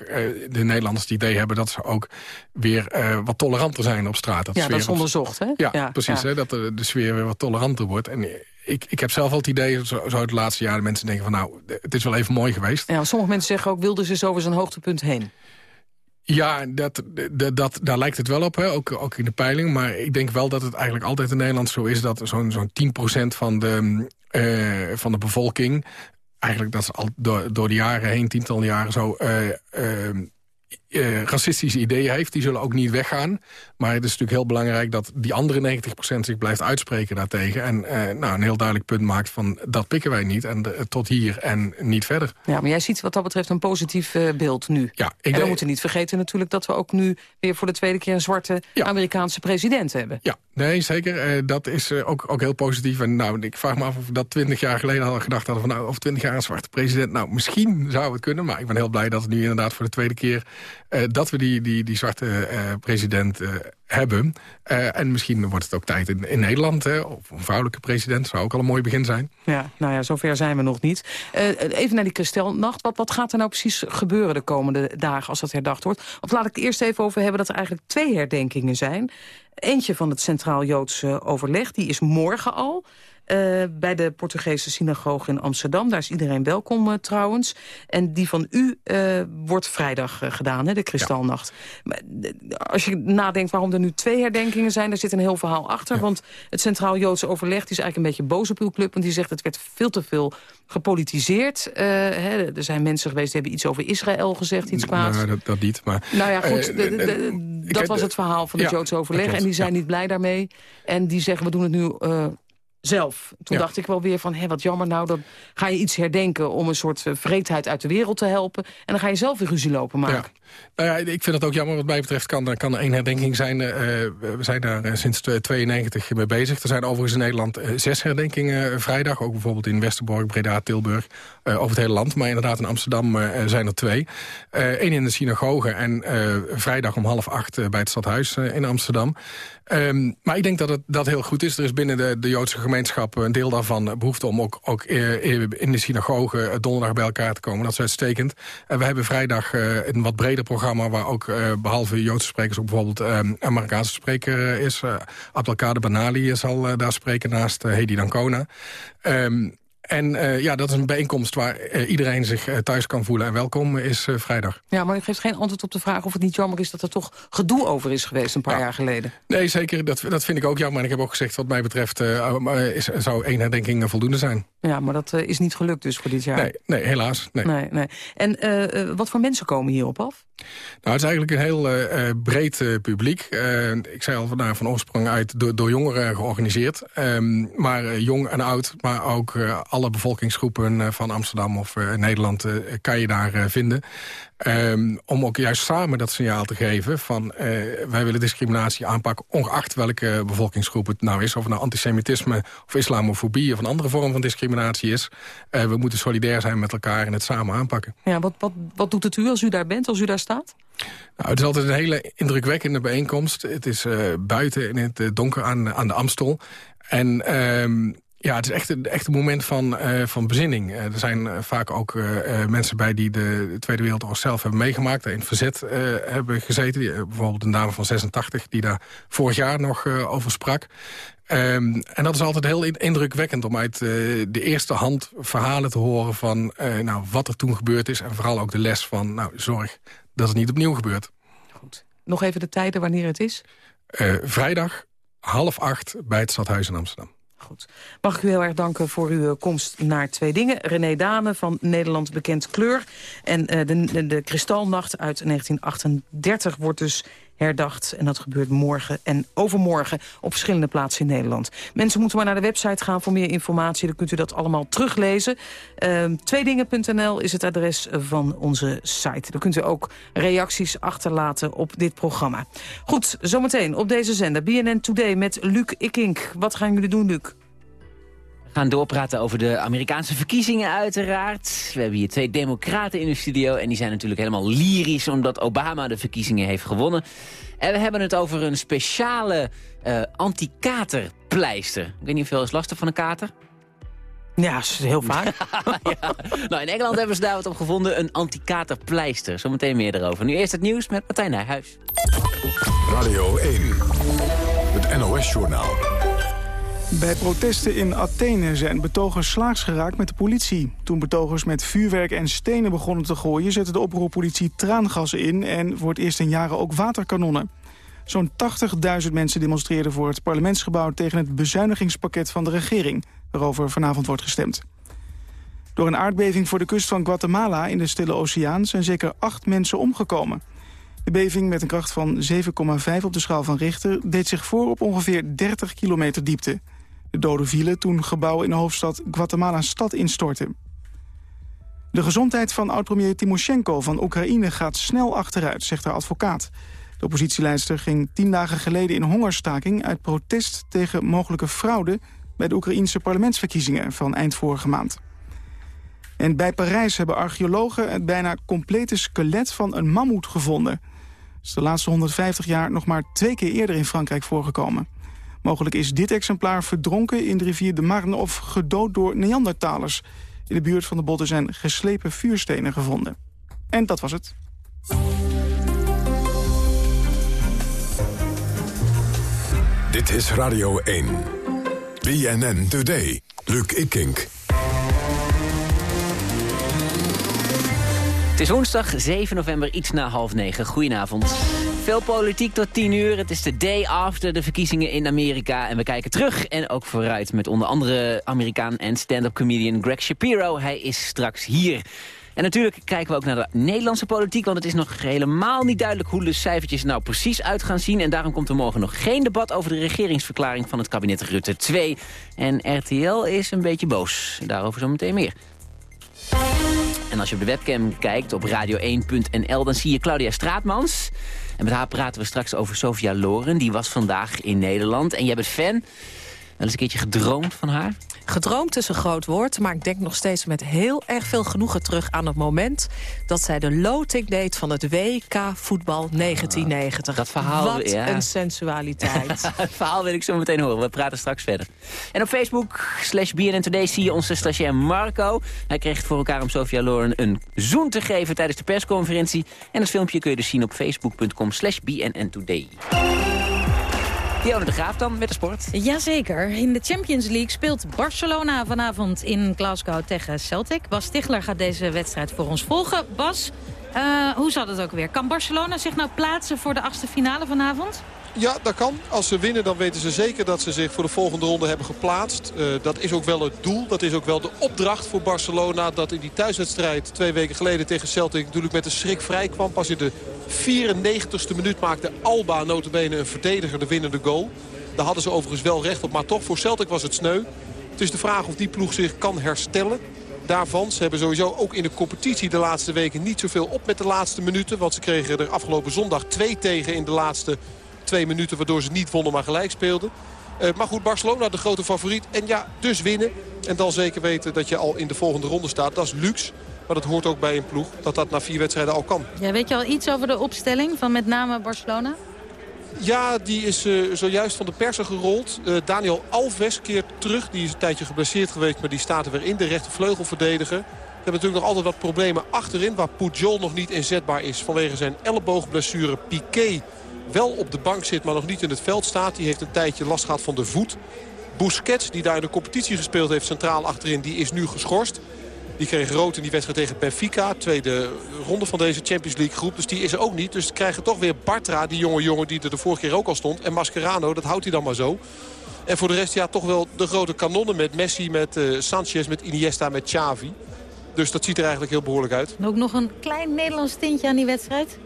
de Nederlanders het idee hebben dat ze ook weer wat toleranter zijn op straat. Dat ja, dat is onderzocht, hè? Ja, ja precies. Ja. Hè? Dat de, de sfeer weer wat toleranter wordt. En ik, ik heb zelf al het idee, zo, zo het laatste jaar... de mensen denken van nou, het is wel even mooi geweest. Ja, sommige mensen zeggen ook, Wilders is over zijn hoogtepunt heen. Ja, dat, dat, dat, daar lijkt het wel op, hè? Ook, ook in de peiling. Maar ik denk wel dat het eigenlijk altijd in Nederland zo is... dat zo'n zo'n 10% van de, uh, van de bevolking eigenlijk dat is al door, door de jaren heen, tientallen jaren zo... eh, eh, eh, racistische ideeën heeft, die zullen ook niet weggaan. Maar het is natuurlijk heel belangrijk dat die andere 90% zich blijft uitspreken daartegen. En eh, nou, een heel duidelijk punt maakt van dat pikken wij niet. En de- tot hier en niet verder. Ja, maar jij ziet wat dat betreft een positief eh, beeld nu. Ja, ik en we denk- moeten niet vergeten natuurlijk dat we ook nu weer voor de tweede keer een zwarte Amerikaanse president hebben. Ja, nee, zeker. Eh, dat is eh, ook, ook heel positief. En nou, ik vraag me af of we dat twintig jaar geleden hadden gedacht hadden... van nou, of twintig jaar een zwarte president. Nou, misschien zou het kunnen. Maar ik ben heel blij dat het nu inderdaad voor de tweede keer... eh, dat we die, die, die zwarte eh, president eh, hebben. En misschien wordt het ook tijd in, in Nederland. Of een vrouwelijke president. Zou ook al een mooi begin zijn. Ja, nou ja, zover zijn we nog niet. Even naar die kristelnacht. Wat, wat gaat er nou precies gebeuren de komende dagen als dat herdacht wordt? Of laat ik het eerst even over hebben dat er eigenlijk twee herdenkingen zijn. Eentje van het Centraal Joods eh, Overleg, die is morgen al. Eh, bij de Portugese synagoge in Amsterdam. Daar is iedereen welkom eh, trouwens. En die van u eh, wordt vrijdag gedaan, hè, de Kristalnacht. Maar, Als je nadenkt waarom er nu twee herdenkingen zijn... daar zit een heel verhaal achter. Want het Centraal Joodse Overleg die is eigenlijk een beetje boos op uw club. Want die zegt het werd veel te veel gepolitiseerd. Hè, er zijn mensen geweest die hebben iets over Israël gezegd, iets kwaads. Nou, dat, dat niet. Maar, Nou ja, goed, de- de- de- ik dat was het verhaal van het ja, Joodse overleg. En die zijn ja. niet blij daarmee. En die zeggen, we doen het nu zelf. Toen Ja. dacht ik wel weer van, hé, wat jammer nou. Dan ga je iets herdenken om een soort eh, vreedheid uit de wereld te helpen. En dan ga je zelf weer ruzie lopen maken. Ja. Nou ja, ik vind het ook jammer. Wat mij betreft kan, er- kan er één herdenking zijn. eh, we zijn daar eh, sinds 92 mee bezig. Er zijn overigens in Nederland eh, zes herdenkingen eh, vrijdag. Ook bijvoorbeeld in Westerbork, Breda, Tilburg. eh, over het hele land. Maar inderdaad in Amsterdam eh, zijn er twee. Eén in de synagoge en eh, vrijdag om half acht eh, bij het stadhuis eh, in Amsterdam. Ehm, maar ik denk dat het dat heel goed is. Er is binnen de, de Joodse gemeenschap een deel daarvan eh, behoefte om ook, ook eh, in de synagoge eh, donderdag bij elkaar te komen. Dat is uitstekend. En we hebben vrijdag eh, een wat breder programma waar ook eh, behalve Joodse sprekers ook bijvoorbeeld een Amerikaanse spreker is. Abdelkader Banali zal daar spreken naast Hedy Dancona. Ehm, en uh, ja, dat is een bijeenkomst waar uh, iedereen zich uh, thuis kan voelen. En welkom is vrijdag. Ja, maar u geeft geen antwoord op de vraag of het niet jammer is... dat er toch gedoe over is geweest een paar ja. jaar geleden. Nee, zeker. Dat, dat vind ik ook jammer. En ik heb ook gezegd, wat mij betreft, is, zou één herdenking voldoende zijn. Ja, maar dat is niet gelukt dus voor dit jaar. Nee, nee helaas. Nee. Nee, nee. En wat voor mensen komen hierop af? Nou, het is eigenlijk een heel uh, breed uh, publiek. Ik zei al van, nou, van oorsprong uit door, door jongeren georganiseerd. Um, maar jong en oud, maar ook alle bevolkingsgroepen van Amsterdam of Nederland kan je daar vinden. Um, om ook juist samen dat signaal te geven van wij willen discriminatie aanpakken ongeacht welke bevolkingsgroep het nou is. Of het nou antisemitisme of islamofobie of een andere vorm van discriminatie is. we moeten solidair zijn met elkaar en het samen aanpakken. Ja, wat, wat, wat doet het u als u daar bent, als u daar staat? Nou, het is altijd een hele indrukwekkende bijeenkomst. Het is uh, buiten in het donker aan, aan de Amstel. En uh, ja, het is echt, een, echt een moment van, uh, van bezinning. Uh, er zijn uh, vaak ook mensen bij die de Tweede Wereldoorlog zelf hebben meegemaakt. In het verzet hebben gezeten. Die, bijvoorbeeld een dame van 86 die daar vorig jaar nog over sprak. Um, en dat is altijd heel indrukwekkend om uit de eerste hand verhalen te horen... van nou, wat er toen gebeurd is. En vooral ook de les van nou, zorg dat het niet opnieuw gebeurt. Goed. Nog even de tijden wanneer het is? Vrijdag half acht bij het Stadhuis in Amsterdam. Goed. Mag ik u heel erg danken voor uw komst naar Twee Dingen. René Dane van Nederland Bekend Kleur. En uh, de, de, de Kristalnacht uit 1938 wordt dus herdacht. En dat gebeurt morgen en overmorgen op verschillende plaatsen in Nederland. Mensen moeten maar naar de website gaan voor meer informatie. Dan kunt u dat allemaal teruglezen. Uh, tweedingen.nl is het adres van onze site. Dan kunt u ook reacties achterlaten op dit programma. Goed, zometeen op deze zender BNN Today met Luc Ikink. Wat gaan jullie doen, Luc? We gaan doorpraten over de Amerikaanse verkiezingen uiteraard. We hebben hier twee democraten in de studio... en die zijn natuurlijk helemaal lyrisch omdat Obama de verkiezingen heeft gewonnen. En we hebben het over een speciale uh, anti-katerpleister. Ik weet niet of je wel eens last hebt van een kater? Ja, heel vaak. ja. Nou, in Engeland hebben ze daar wat op gevonden, een anti-katerpleister. Zometeen meer erover. Nu eerst het nieuws met Martijn Nijhuis. Radio 1, het NOS-journaal. Bij protesten in Athene zijn betogers slaags geraakt met de politie. Toen betogers met vuurwerk en stenen begonnen te gooien... zette de oproerpolitie traangassen in en voor het eerst in jaren ook waterkanonnen. Zo'n 80.000 mensen demonstreerden voor het parlementsgebouw... tegen het bezuinigingspakket van de regering, waarover vanavond wordt gestemd. Door een aardbeving voor de kust van Guatemala in de Stille Oceaan... zijn zeker acht mensen omgekomen. De beving met een kracht van 7,5 op de schaal van Richter... deed zich voor op ongeveer 30 kilometer diepte. De doden vielen toen gebouwen in de hoofdstad Guatemala stad instortten. De gezondheid van oud-premier Timoshenko van Oekraïne gaat snel achteruit, zegt haar advocaat. De oppositieleidster ging tien dagen geleden in hongerstaking... uit protest tegen mogelijke fraude bij de Oekraïnse parlementsverkiezingen van eind vorige maand. En bij Parijs hebben archeologen het bijna complete skelet van een mammoet gevonden. Het is de laatste 150 jaar nog maar twee keer eerder in Frankrijk voorgekomen. Mogelijk is dit exemplaar verdronken in de rivier de Marne of gedood door Neandertalers. In de buurt van de botten zijn geslepen vuurstenen gevonden. En dat was het. Dit is Radio 1. BNN Today. Luc Ikink. Het is woensdag 7 november, iets na half negen. Goedenavond. Veel politiek tot 10 uur. Het is de day after de verkiezingen in Amerika. En we kijken terug en ook vooruit met onder andere Amerikaan en stand-up comedian Greg Shapiro. Hij is straks hier. En natuurlijk kijken we ook naar de Nederlandse politiek... want het is nog helemaal niet duidelijk hoe de cijfertjes nou precies uit gaan zien. En daarom komt er morgen nog geen debat over de regeringsverklaring van het kabinet Rutte 2. En RTL is een beetje boos. Daarover zo meteen meer. En als je op de webcam kijkt op radio1.nl... dan zie je Claudia Straatmans. En met haar praten we straks over Sofia Loren. Die was vandaag in Nederland. En jij bent fan. Wel eens een keertje gedroomd van haar? Gedroomd is een groot woord, maar ik denk nog steeds met heel erg veel genoegen terug aan het moment dat zij de loting deed van het WK voetbal 1990. Dat verhaal, Wat ja. een sensualiteit. het verhaal wil ik zo meteen horen. We praten straks verder. En op Facebook slash BNN Today zie je onze stagiair Marco. Hij kreeg het voor elkaar om Sofia Loren een zoen te geven tijdens de persconferentie. En het filmpje kun je dus zien op facebook.com slash BNN Today. Dionne de Graaf dan met de sport. Jazeker. In de Champions League speelt Barcelona vanavond in Glasgow tegen Celtic. Bas Stichler gaat deze wedstrijd voor ons volgen. Bas, uh, hoe zat het ook weer? Kan Barcelona zich nou plaatsen voor de achtste finale vanavond? Ja, dat kan. Als ze winnen dan weten ze zeker dat ze zich voor de volgende ronde hebben geplaatst. Uh, dat is ook wel het doel. Dat is ook wel de opdracht voor Barcelona. Dat in die thuiswedstrijd twee weken geleden tegen Celtic natuurlijk met de schrik vrij kwam. Pas in de 94ste minuut maakte Alba notabene een verdediger de winnende goal. Daar hadden ze overigens wel recht op. Maar toch, voor Celtic was het sneu. Het is de vraag of die ploeg zich kan herstellen daarvan. Ze hebben sowieso ook in de competitie de laatste weken niet zoveel op met de laatste minuten. Want ze kregen er afgelopen zondag twee tegen in de laatste twee minuten. Waardoor ze niet wonnen maar gelijk speelden. Uh, maar goed, Barcelona de grote favoriet. En ja, dus winnen. En dan zeker weten dat je al in de volgende ronde staat. Dat is luxe. Maar dat hoort ook bij een ploeg. Dat dat na vier wedstrijden al kan. Ja, weet je al iets over de opstelling van met name Barcelona? Ja, die is uh, zojuist van de persen gerold. Uh, Daniel Alves keert terug. Die is een tijdje geblesseerd geweest, maar die staat er weer in. De rechtervleugelverdediger. We hebben natuurlijk nog altijd wat problemen achterin... waar Pujol nog niet inzetbaar is vanwege zijn elleboogblessure. Piqué wel op de bank zit, maar nog niet in het veld staat. Die heeft een tijdje last gehad van de voet. Busquets, die daar in de competitie gespeeld heeft centraal achterin... die is nu geschorst. Die kreeg rood in die wedstrijd tegen Benfica. Tweede ronde van deze Champions League groep. Dus die is er ook niet. Dus krijgen toch weer Bartra, die jonge jongen die er de vorige keer ook al stond. En Mascherano, dat houdt hij dan maar zo. En voor de rest ja, toch wel de grote kanonnen met Messi, met uh, Sanchez, met Iniesta, met Xavi. Dus dat ziet er eigenlijk heel behoorlijk uit. Ook nog een klein Nederlands tintje aan die wedstrijd?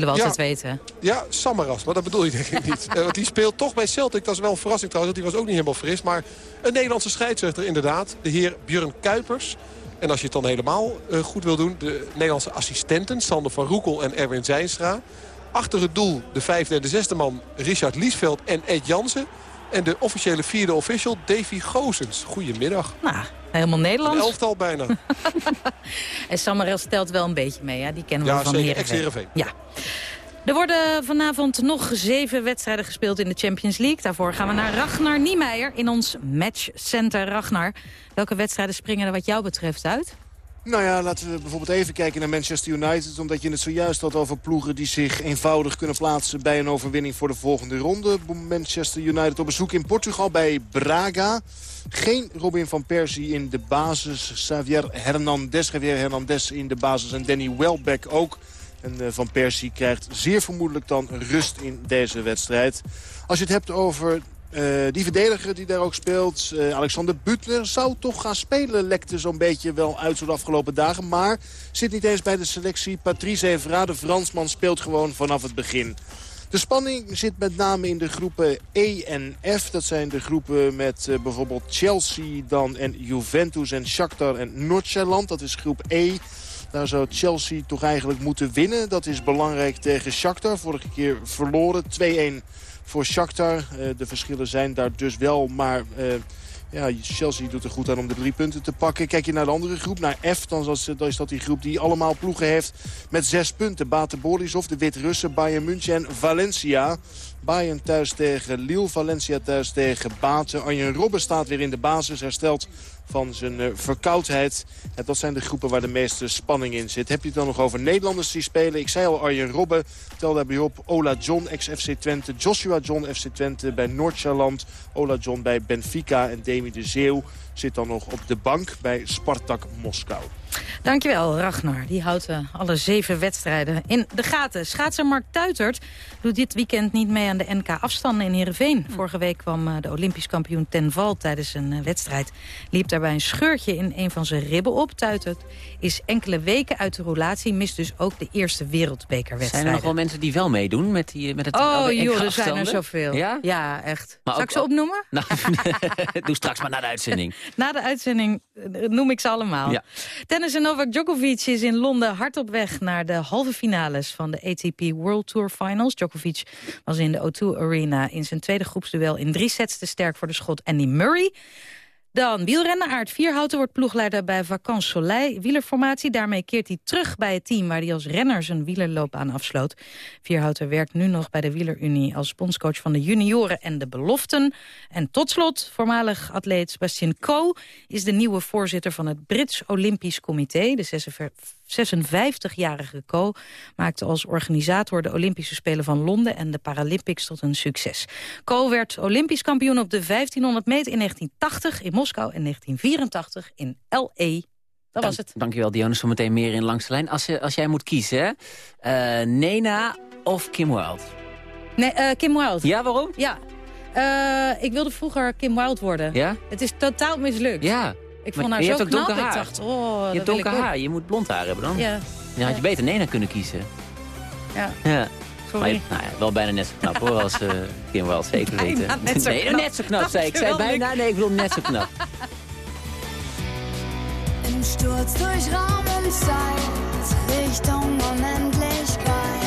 Willen we altijd ja, weten. Ja, Samaras, maar dat bedoel je denk ik niet. uh, want die speelt toch bij Celtic, dat is wel een verrassing trouwens. Want die was ook niet helemaal fris. Maar een Nederlandse scheidsrechter inderdaad. De heer Björn Kuipers. En als je het dan helemaal uh, goed wil doen... de Nederlandse assistenten Sander van Roekel en Erwin Zijnstra. Achter het doel de vijfde en de zesde man Richard Liesveld en Ed Jansen. En de officiële vierde official Davy Gozens. Goedemiddag. Nou, helemaal Nederlands. Een elftal bijna. en Samarel stelt wel een beetje mee, hè? die kennen ja, we van zeker. Heerenveen. Ja, er worden vanavond nog zeven wedstrijden gespeeld in de Champions League. Daarvoor gaan we naar Ragnar Niemeyer in ons matchcenter Ragnar. Welke wedstrijden springen er wat jou betreft uit? Nou ja, laten we bijvoorbeeld even kijken naar Manchester United. Omdat je het zojuist had over ploegen die zich eenvoudig kunnen plaatsen... bij een overwinning voor de volgende ronde. Manchester United op bezoek in Portugal bij Braga. Geen Robin van Persie in de basis. Xavier Hernandez, Xavier Hernandez in de basis en Danny Welbeck ook. En uh, Van Persie krijgt zeer vermoedelijk dan rust in deze wedstrijd. Als je het hebt over die verdediger die daar ook speelt, Alexander Butler, zou toch gaan spelen. Lekte zo'n beetje wel uit zo de afgelopen dagen. Maar zit niet eens bij de selectie. Patrice Evra, de Fransman, speelt gewoon vanaf het begin. De spanning zit met name in de groepen E en F. Dat zijn de groepen met uh, bijvoorbeeld Chelsea dan en Juventus en Shakhtar en Noord-Zeeland. Dat is groep E. Daar zou Chelsea toch eigenlijk moeten winnen. Dat is belangrijk tegen Shakhtar. Vorige keer verloren. 2-1 voor Shakhtar. Uh, de verschillen zijn daar dus wel, maar... Uh, ja, Chelsea doet er goed aan om de drie punten te pakken. Kijk je naar de andere groep, naar F, dan is dat die groep die allemaal ploegen heeft met zes punten. Bate Borisov, de Wit-Russen, Bayern München en Valencia. Bayern thuis tegen Lille, Valencia thuis tegen Bate. Arjen Robben staat weer in de basis, herstelt van zijn uh, verkoudheid. En dat zijn de groepen waar de meeste spanning in zit. Heb je het dan nog over Nederlanders die spelen? Ik zei al Arjen Robben, tel daarbij op. Ola John, ex-FC Twente. Joshua John, FC Twente bij Noord-Shaland. Ola John bij Benfica en Demi de Zeeuw zit dan nog op de bank bij Spartak Moskou. Dankjewel, Ragnar. Die houdt uh, alle zeven wedstrijden in de gaten. Schaatser Mark Tuitert doet dit weekend niet mee aan de NK-afstanden in Heerenveen. Vorige week kwam uh, de Olympisch kampioen ten val tijdens een uh, wedstrijd. Liep daarbij een scheurtje in een van zijn ribben op. Tuitert is enkele weken uit de roulatie. Mist dus ook de eerste wereldbekerwedstrijd. Zijn er nog wel mensen die wel meedoen met, die, met het Oh joh, er zijn er zoveel. Ja? Ja, echt. Maar Zal ik ze opnoemen? Nou, doe straks maar na de uitzending. na de uitzending noem ik ze allemaal. Ja. En Novak Djokovic is in Londen hard op weg naar de halve finales van de ATP World Tour Finals. Djokovic was in de O2 Arena in zijn tweede groepsduel in drie sets te sterk voor de schot Andy Murray. Dan wielrenner Aard Vierhouten wordt ploegleider bij Vacances Soleil wielerformatie. Daarmee keert hij terug bij het team waar hij als renner zijn wielerloopbaan afsloot. Vierhouten werkt nu nog bij de Wielerunie als bondscoach van de junioren en de beloften. En tot slot, voormalig atleet Sebastian Coe is de nieuwe voorzitter van het Brits Olympisch Comité. De 56-jarige Co maakte als organisator de Olympische Spelen van Londen en de Paralympics tot een succes. Co werd Olympisch kampioen op de 1500 meter in 1980 in Moskou en 1984 in L.A. Dat was het. Dankjewel, Dionne. Zometeen meer in Langs de Lijn. Als, je, als jij moet kiezen, uh, Nena of Kim Wilde? Nee, uh, Kim Wilde. Ja, waarom? Ja. Uh, ik wilde vroeger Kim Wilde worden. Ja? Het is totaal mislukt. Ja. Ik vond haar je zo hebt ook knap. donker Ik haar. dacht, oh, je hebt donker haar. Je moet blond haar hebben dan. Ja. Dan had je beter Nena kunnen kiezen. Ja. Ja. Sorry. Maar, nou ja, wel bijna net zo knap hoor, als uh, Kim Wilde, zeker weten. net zo nee, knap. net zo knap, zei ik. Zei bijna, nee, ik bedoel net zo knap. Im Sturz durch Raum und Zeit, Richtung Unendlichkeit.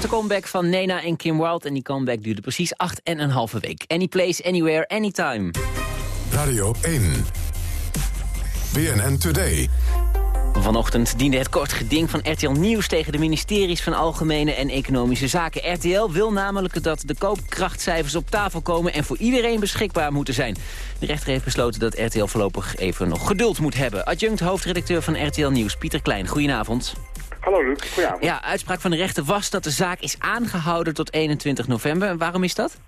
Was de comeback van Nena en Kim Wilde en die comeback duurde precies acht en een halve week. Any place, anywhere, anytime. Radio 1. BNN Today. Vanochtend diende het kort geding van RTL Nieuws tegen de ministeries van Algemene en Economische Zaken. RTL wil namelijk dat de koopkrachtcijfers op tafel komen en voor iedereen beschikbaar moeten zijn. De rechter heeft besloten dat RTL voorlopig even nog geduld moet hebben. Adjunct hoofdredacteur van RTL Nieuws, Pieter Klein, goedenavond. Hallo Luc, goedenavond. Ja, uitspraak van de rechter was dat de zaak is aangehouden tot 21 november. En waarom is dat?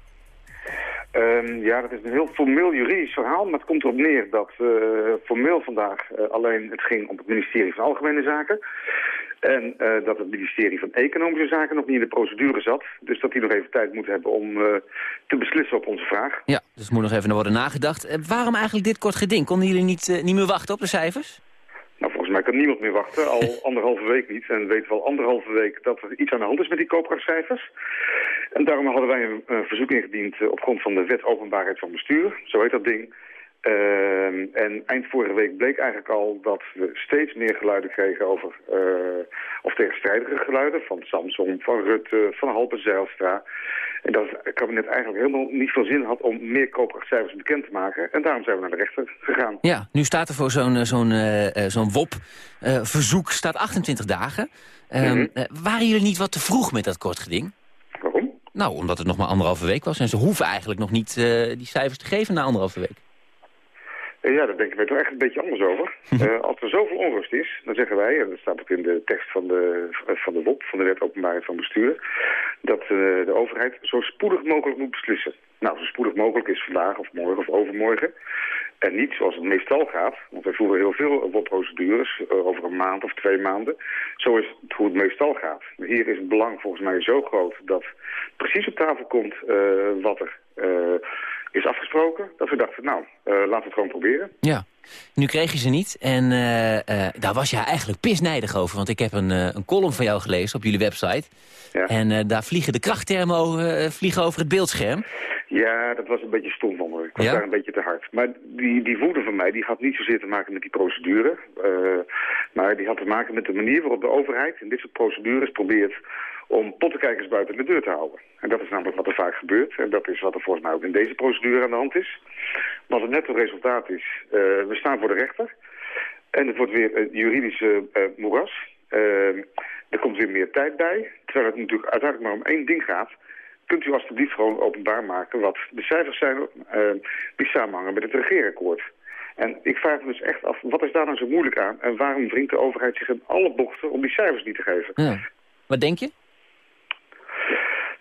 Ehm, ja, dat is een heel formeel juridisch verhaal, maar het komt erop neer dat eh, formeel vandaag eh, alleen het ging om het ministerie van Algemene Zaken. En eh, dat het ministerie van Economische Zaken nog niet in de procedure zat. Dus dat die nog even tijd moet hebben om te beslissen op onze vraag. Ja, dus er moet nog even naar worden nagedacht. Waarom eigenlijk dit kort geding? Konden jullie niet, niet meer wachten op de cijfers? Mij kan niemand meer wachten, al anderhalve week niet. En weten we al anderhalve week dat er iets aan de hand is met die koopkrachtcijfers. En daarom hadden wij een, een verzoek ingediend eh, op grond van de wet openbaarheid van bestuur. Zo heet dat ding. Ehm, en eind vorige week bleek eigenlijk al dat we steeds meer geluiden kregen over, eh, of tegenstrijdige geluiden, van Samsung, van Rutte, van Halpe Zijlstra. En dat het kabinet eigenlijk helemaal niet veel zin had om meer koopkrachtcijfers bekend te maken. En daarom zijn we naar de rechter gegaan. Ja, nu staat er voor zo'n eh, zo'n eh, zo'n WOP-verzoek staat 28 dagen. Eh, waren jullie niet wat te vroeg met dat kort geding? Waarom? Nou, omdat het nog maar anderhalve week was. En ze hoeven eigenlijk nog niet die cijfers te geven na anderhalve week. Eh, Ja, daar denken wij toch echt een beetje anders over. Eh, als er zoveel onrust is, dan zeggen wij, en dat staat ook in de tekst van de, van de WOP, van de Wet Openbaarheid van Bestuur, dat eh, de overheid zo spoedig mogelijk moet beslissen. Nou, zo spoedig mogelijk is vandaag of morgen of overmorgen. En niet zoals het meestal gaat, want wij voeren heel veel WOP-procedures over een maand of twee maanden. Zo is het hoe het meestal gaat. Maar hier is het belang volgens mij zo groot dat precies op tafel komt wat er is afgesproken. Dat we dachten, nou, eh, laten we het gewoon proberen. Ja. Nu kreeg je ze niet en eh, eh, daar was je eigenlijk pisnijdig over. Want ik heb een, een column van jou gelezen op jullie website. En eh, daar vliegen de krachttermen eh, vliegen over het beeldscherm. Ja, dat was een beetje stom van me. Ik was Ja? daar een beetje te hard. Maar die, die woede van mij, die had niet zozeer te maken met die procedure. maar die had te maken met de manier waarop de overheid in dit soort procedures probeert om pottenkijkers buiten de deur te houden. En dat is namelijk wat er vaak gebeurt. En dat is wat er volgens mij ook in deze procedure aan de hand is. Wat het netto resultaat is, eh, we staan voor de rechter. En het wordt weer een juridische eh, moeras. Eh, er komt weer meer tijd bij. Terwijl het natuurlijk uiteindelijk maar om één ding gaat. Kunt u alstublieft gewoon openbaar maken wat de cijfers zijn die samenhangen met het regeerakkoord. En ik vraag me dus echt af, wat is daar nou zo moeilijk aan? En waarom wringt de overheid zich in alle bochten om die cijfers niet te geven? Ja. Wat denk je?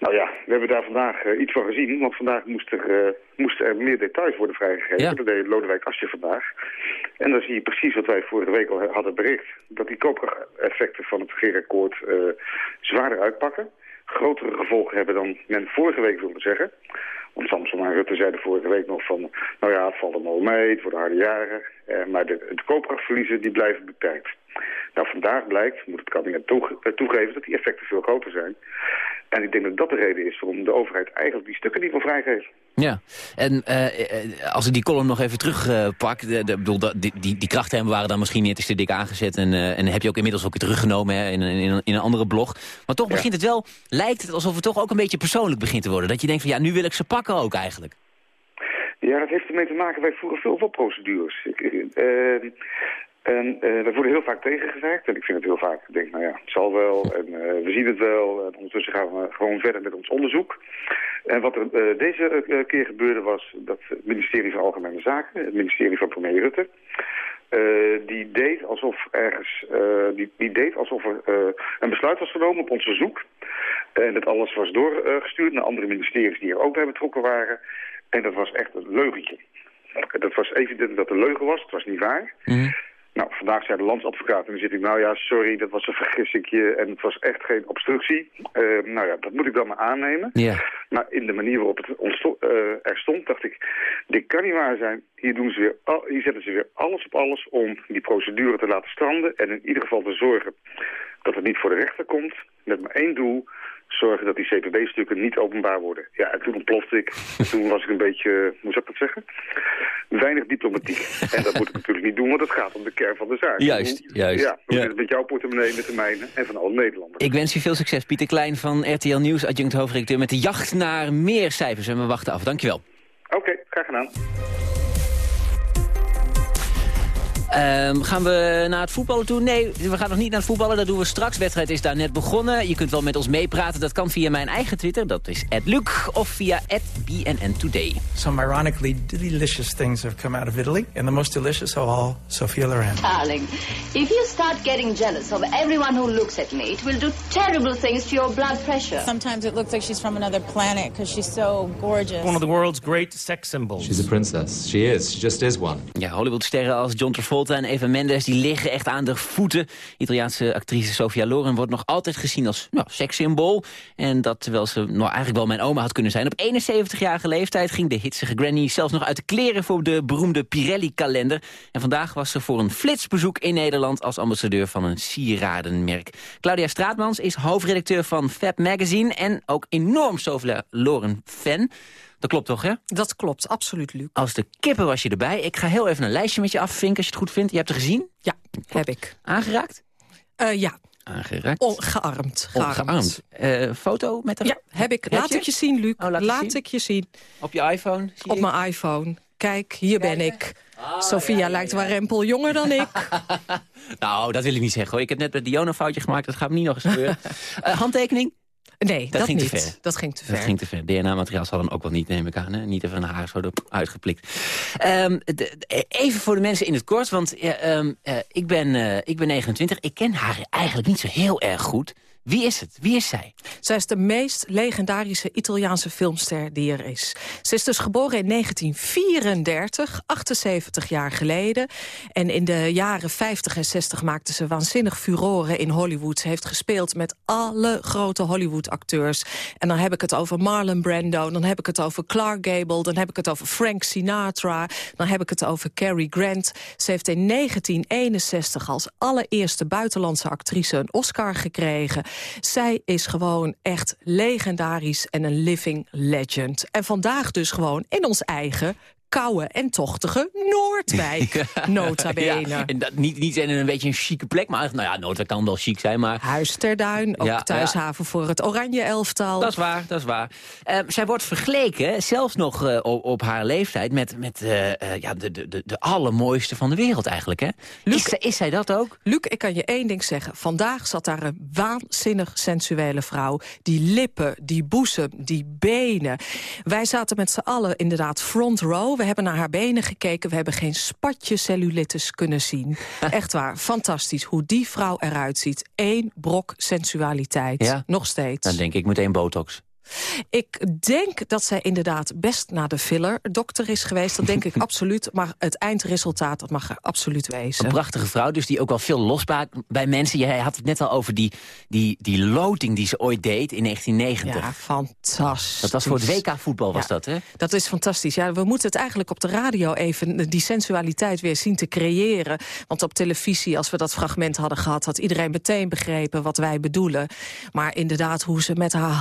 Nou ja, we hebben daar vandaag eh, iets van gezien. Want vandaag moest er, eh, moesten er meer details worden vrijgegeven. Ja. Dat deed Lodewijk Assje vandaag. En dan zie je precies wat wij vorige week al hadden bericht. Dat die koopkrachteffecten van het regeerakkoord eh zwaarder uitpakken. Grotere gevolgen hebben dan men vorige week wilde zeggen. Want Samson en Rutte zeiden vorige week nog van... nou ja, het valt allemaal mee, het worden harde jaren. Maar de, de koopkrachtverliezen die blijven beperkt. Nou, vandaag blijkt, moet het kabinet toege- eh, toegeven... dat die effecten veel groter zijn. En ik denk dat dat de reden is waarom de overheid eigenlijk die stukken niet wil vrijgeven. Ja, en eh, eh, als ik die column nog even terugpak... de, bedoel, die, die, die krachttermen waren dan misschien net eens te dik aangezet... en, en heb je ook inmiddels ook weer teruggenomen hè, in, een- in, een- in een andere blog. Maar toch begint het wel, lijkt het alsof het toch ook een beetje persoonlijk begint te worden. Dat je denkt van ja, nu wil ik ze pakken ook eigenlijk. Ja, dat heeft ermee te maken, wij voeren veel veel procedures. Ik, en eh daar worden heel vaak tegengewerkt. En ik vind het heel vaak, ik denk, nou ja, het zal wel. En eh, we zien het wel. En ondertussen gaan we gewoon verder met ons onderzoek. En wat er eh, deze keer gebeurde was dat het ministerie van Algemene Zaken, het ministerie van premier Rutte, die deed alsof ergens, die, die deed alsof er een besluit was genomen op ons verzoek. En dat alles was doorgestuurd naar andere ministeries die er ook bij betrokken waren. En dat was echt een leugentje. Dat was evident dat het een leugen was, het was niet waar. Nou, vandaag zei de landsadvocaat en dan zit ik, nou ja, sorry, dat was een vergissingje en het was echt geen obstructie. Eh, nou ja, dat moet ik dan maar aannemen. Ja. Maar in de manier waarop het eh, er stond, dacht ik, dit kan niet waar zijn. Hier, doen ze weer al- hier zetten ze weer alles op alles om die procedure te laten stranden en in ieder geval te zorgen dat het niet voor de rechter komt. Met maar één doel, zorgen dat die CPB-stukken niet openbaar worden. Ja, en toen ontplofte ik. En toen was ik een beetje, hoe zou ik dat zeggen? Weinig diplomatiek. En dat moet ik natuurlijk niet doen, want het gaat om de kern van de zaak. Juist, juist. Ja, hoe Ja. zit het met jouw portemonnee, met de mijne en van alle Nederlanders? Ik wens u veel succes, Pieter Klein van RTL Nieuws, adjunct hoofdredacteur... met de jacht naar meer cijfers. En we wachten af. Dankjewel. Oké, graag gedaan. Ehm, gaan we naar het voetballen toe? Nee, we gaan nog niet naar het voetballen. Dat doen we straks. De wedstrijd is daar net begonnen. Je kunt wel met ons meepraten. Dat kan via mijn eigen Twitter. Dat is @luc of via @bnn today. Some ironically delicious things have come out of Italy, and the most delicious of all, Sophia Loren. Darling, if you start getting jealous of everyone who looks at me, it will do terrible things to your blood pressure. Sometimes it looks like she's from another planet because she's so gorgeous. One of the world's great sex symbols. She's a princess. She is. She just is one. Ja, Hollywoodsterren als John Travolta en Eva Mendes... die liggen echt aan de voeten. Italiaanse actrice Sophia Loren wordt nog altijd gezien als nou, sekssymbool. En dat terwijl ze nou, eigenlijk wel mijn oma had kunnen zijn. Op 71-jarige leeftijd ging de hitsige granny zelfs nog uit de kleren... voor de beroemde Pirelli-kalender. En vandaag was ze voor een flitsbezoek in Nederland... als ambassadeur van een sieradenmerk. Claudia Straatmans is hoofdredacteur van Fab Magazine... en ook enorm Sophia Loren-fan. Dat klopt toch, hè? Dat klopt, absoluut, Luc. Als de kippen was je erbij. Ik ga heel even een lijstje met je afvinken als je het goed vindt. Je hebt het gezien? Ja, heb ik. Aangeraakt? Eh, ja, Aangeraakt. Oh, gearmd. Gearmd. Eh, foto met de... Ja, heb ik. Laat je? ik je zien, Luc. Oh, laat laat het zien. ik je zien. Op je iPhone? zie Op ik? mijn iPhone. Kijk, hier ben ik. Sophia lijkt wel rempel jonger dan ik. Nou, dat wil ik niet zeggen hoor. Ik heb net met Dion een foutje gemaakt. Dat gaat me niet nog eens gebeuren. Eh, handtekening? Nee, dat, ging niet. te ver. Dat ging te ver. Dat ging te ver. DNA-materiaal zal dan ook wel niet, neem ik aan. Hè? Niet even een haar zo uitgeplikt. De- de- even voor de mensen in het kort, want ehm, eh, ik, ben, eh, ik ben 29. Ik ken haar eigenlijk niet zo heel erg goed. Wie is het? Wie is zij? Zij is de meest legendarische Italiaanse filmster die er is. Ze is dus geboren in 1934, 78 jaar geleden. En in de jaren 50 en 60 maakte ze waanzinnig furoren in Hollywood. Ze heeft gespeeld met alle grote Hollywood-acteurs. En dan heb ik het over Marlon Brando, dan heb ik het over Clark Gable... dan heb ik het over Frank Sinatra, dan heb ik het over Cary Grant. Ze heeft in 1961 als allereerste buitenlandse actrice een Oscar gekregen. Zij is gewoon echt legendarisch en een living legend. En vandaag dus gewoon in ons eigen koude en tochtige Noordwijk, nota bene. Ja, en dat, niet, niet in een beetje een chique plek, maar nou ja, Noordwijk kan wel chic zijn, maar... Huis ter Duin, ook Ja, thuishaven voor het Oranje elftal. Dat is waar, dat is waar. Eh, zij wordt vergeleken, zelfs nog eh, op, op haar leeftijd... met, met eh, eh, ja, de, de, de, de allermooiste van de wereld eigenlijk, hè? is, is zij dat ook? Luc, ik kan je één ding zeggen. Vandaag zat daar een waanzinnig sensuele vrouw. Die lippen, die boezem, die benen. Wij zaten met z'n allen inderdaad front row. We hebben naar haar benen gekeken. We hebben geen spatje cellulitis kunnen zien. Echt waar, fantastisch hoe die vrouw eruit ziet. Eén brok sensualiteit. Ja? Nog steeds. Dan denk ik meteen botox. Ik denk dat zij inderdaad best naar de filler-dokter is geweest. Dat denk ik absoluut. Maar het eindresultaat, dat mag er absoluut wezen. Een prachtige vrouw, dus die ook wel veel losmaakt bij mensen. Jij had het net al over die, die, die loting die ze ooit deed in 1990. Ja, fantastisch. Dat was voor het WK-voetbal, was Ja. dat, hè? Dat is fantastisch. Ja, we moeten het eigenlijk op de radio even die sensualiteit weer zien te creëren. Want op televisie, als we dat fragment hadden gehad... had iedereen meteen begrepen wat wij bedoelen. Maar inderdaad, hoe ze met haar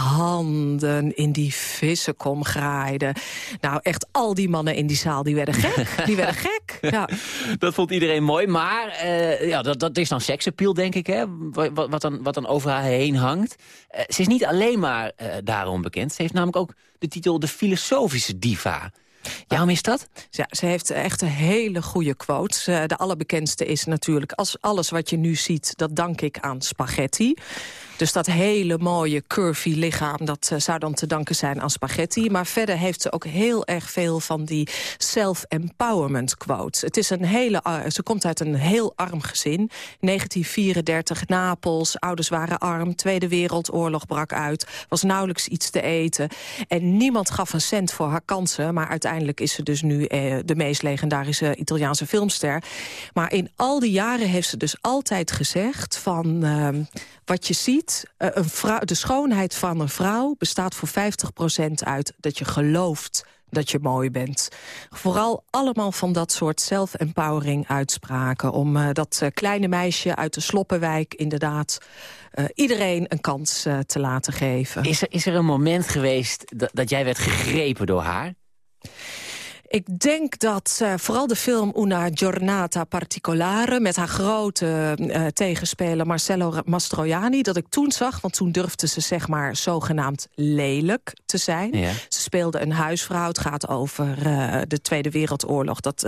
in die vissenkom graaide. Nou, echt al die mannen in die zaal, die werden gek. Die werden gek, ja. Dat vond iedereen mooi, maar eh, ja, dat, dat is dan seksappeal, denk ik, hè? Wat, wat, dan, wat dan over haar heen hangt. Eh, ze is niet alleen maar eh, daarom bekend. Ze heeft namelijk ook de titel de filosofische diva. Waarom is dat? Ja, ze heeft echt een hele goede quotes. Eh, De allerbekendste is natuurlijk... als alles wat je nu ziet, dat dank ik aan spaghetti. Dus dat hele mooie curvy lichaam... dat eh, zou dan te danken zijn aan spaghetti. Maar verder heeft ze ook heel erg veel van die self-empowerment quotes. Het is een hele, ze komt uit een heel arm gezin. 1934, Napels, ouders waren arm. Tweede Wereldoorlog brak uit. Was nauwelijks iets te eten. En niemand gaf een cent voor haar kansen. Maar uiteindelijk is ze dus nu eh, de meest legendarische Italiaanse filmster. Maar in al die jaren heeft ze dus altijd gezegd van... ehm, wat je ziet, eh, een vrouw, de schoonheid van een vrouw bestaat voor 50% uit dat je gelooft dat je mooi bent. Vooral allemaal van dat soort self-empowering uitspraken... om eh, dat eh, kleine meisje uit de Sloppenwijk inderdaad... iedereen een kans te laten geven. Is er, is er een moment geweest dat, dat jij werd gegrepen door haar? Ik denk dat eh, vooral de film Una Giornata Particolare... met haar grote eh, tegenspeler Marcello Mastroianni... dat ik toen zag, want toen durfde ze zeg maar zogenaamd lelijk te zijn. Ja. Ze speelde een huisvrouw. Het gaat over eh, de Tweede Wereldoorlog. Dat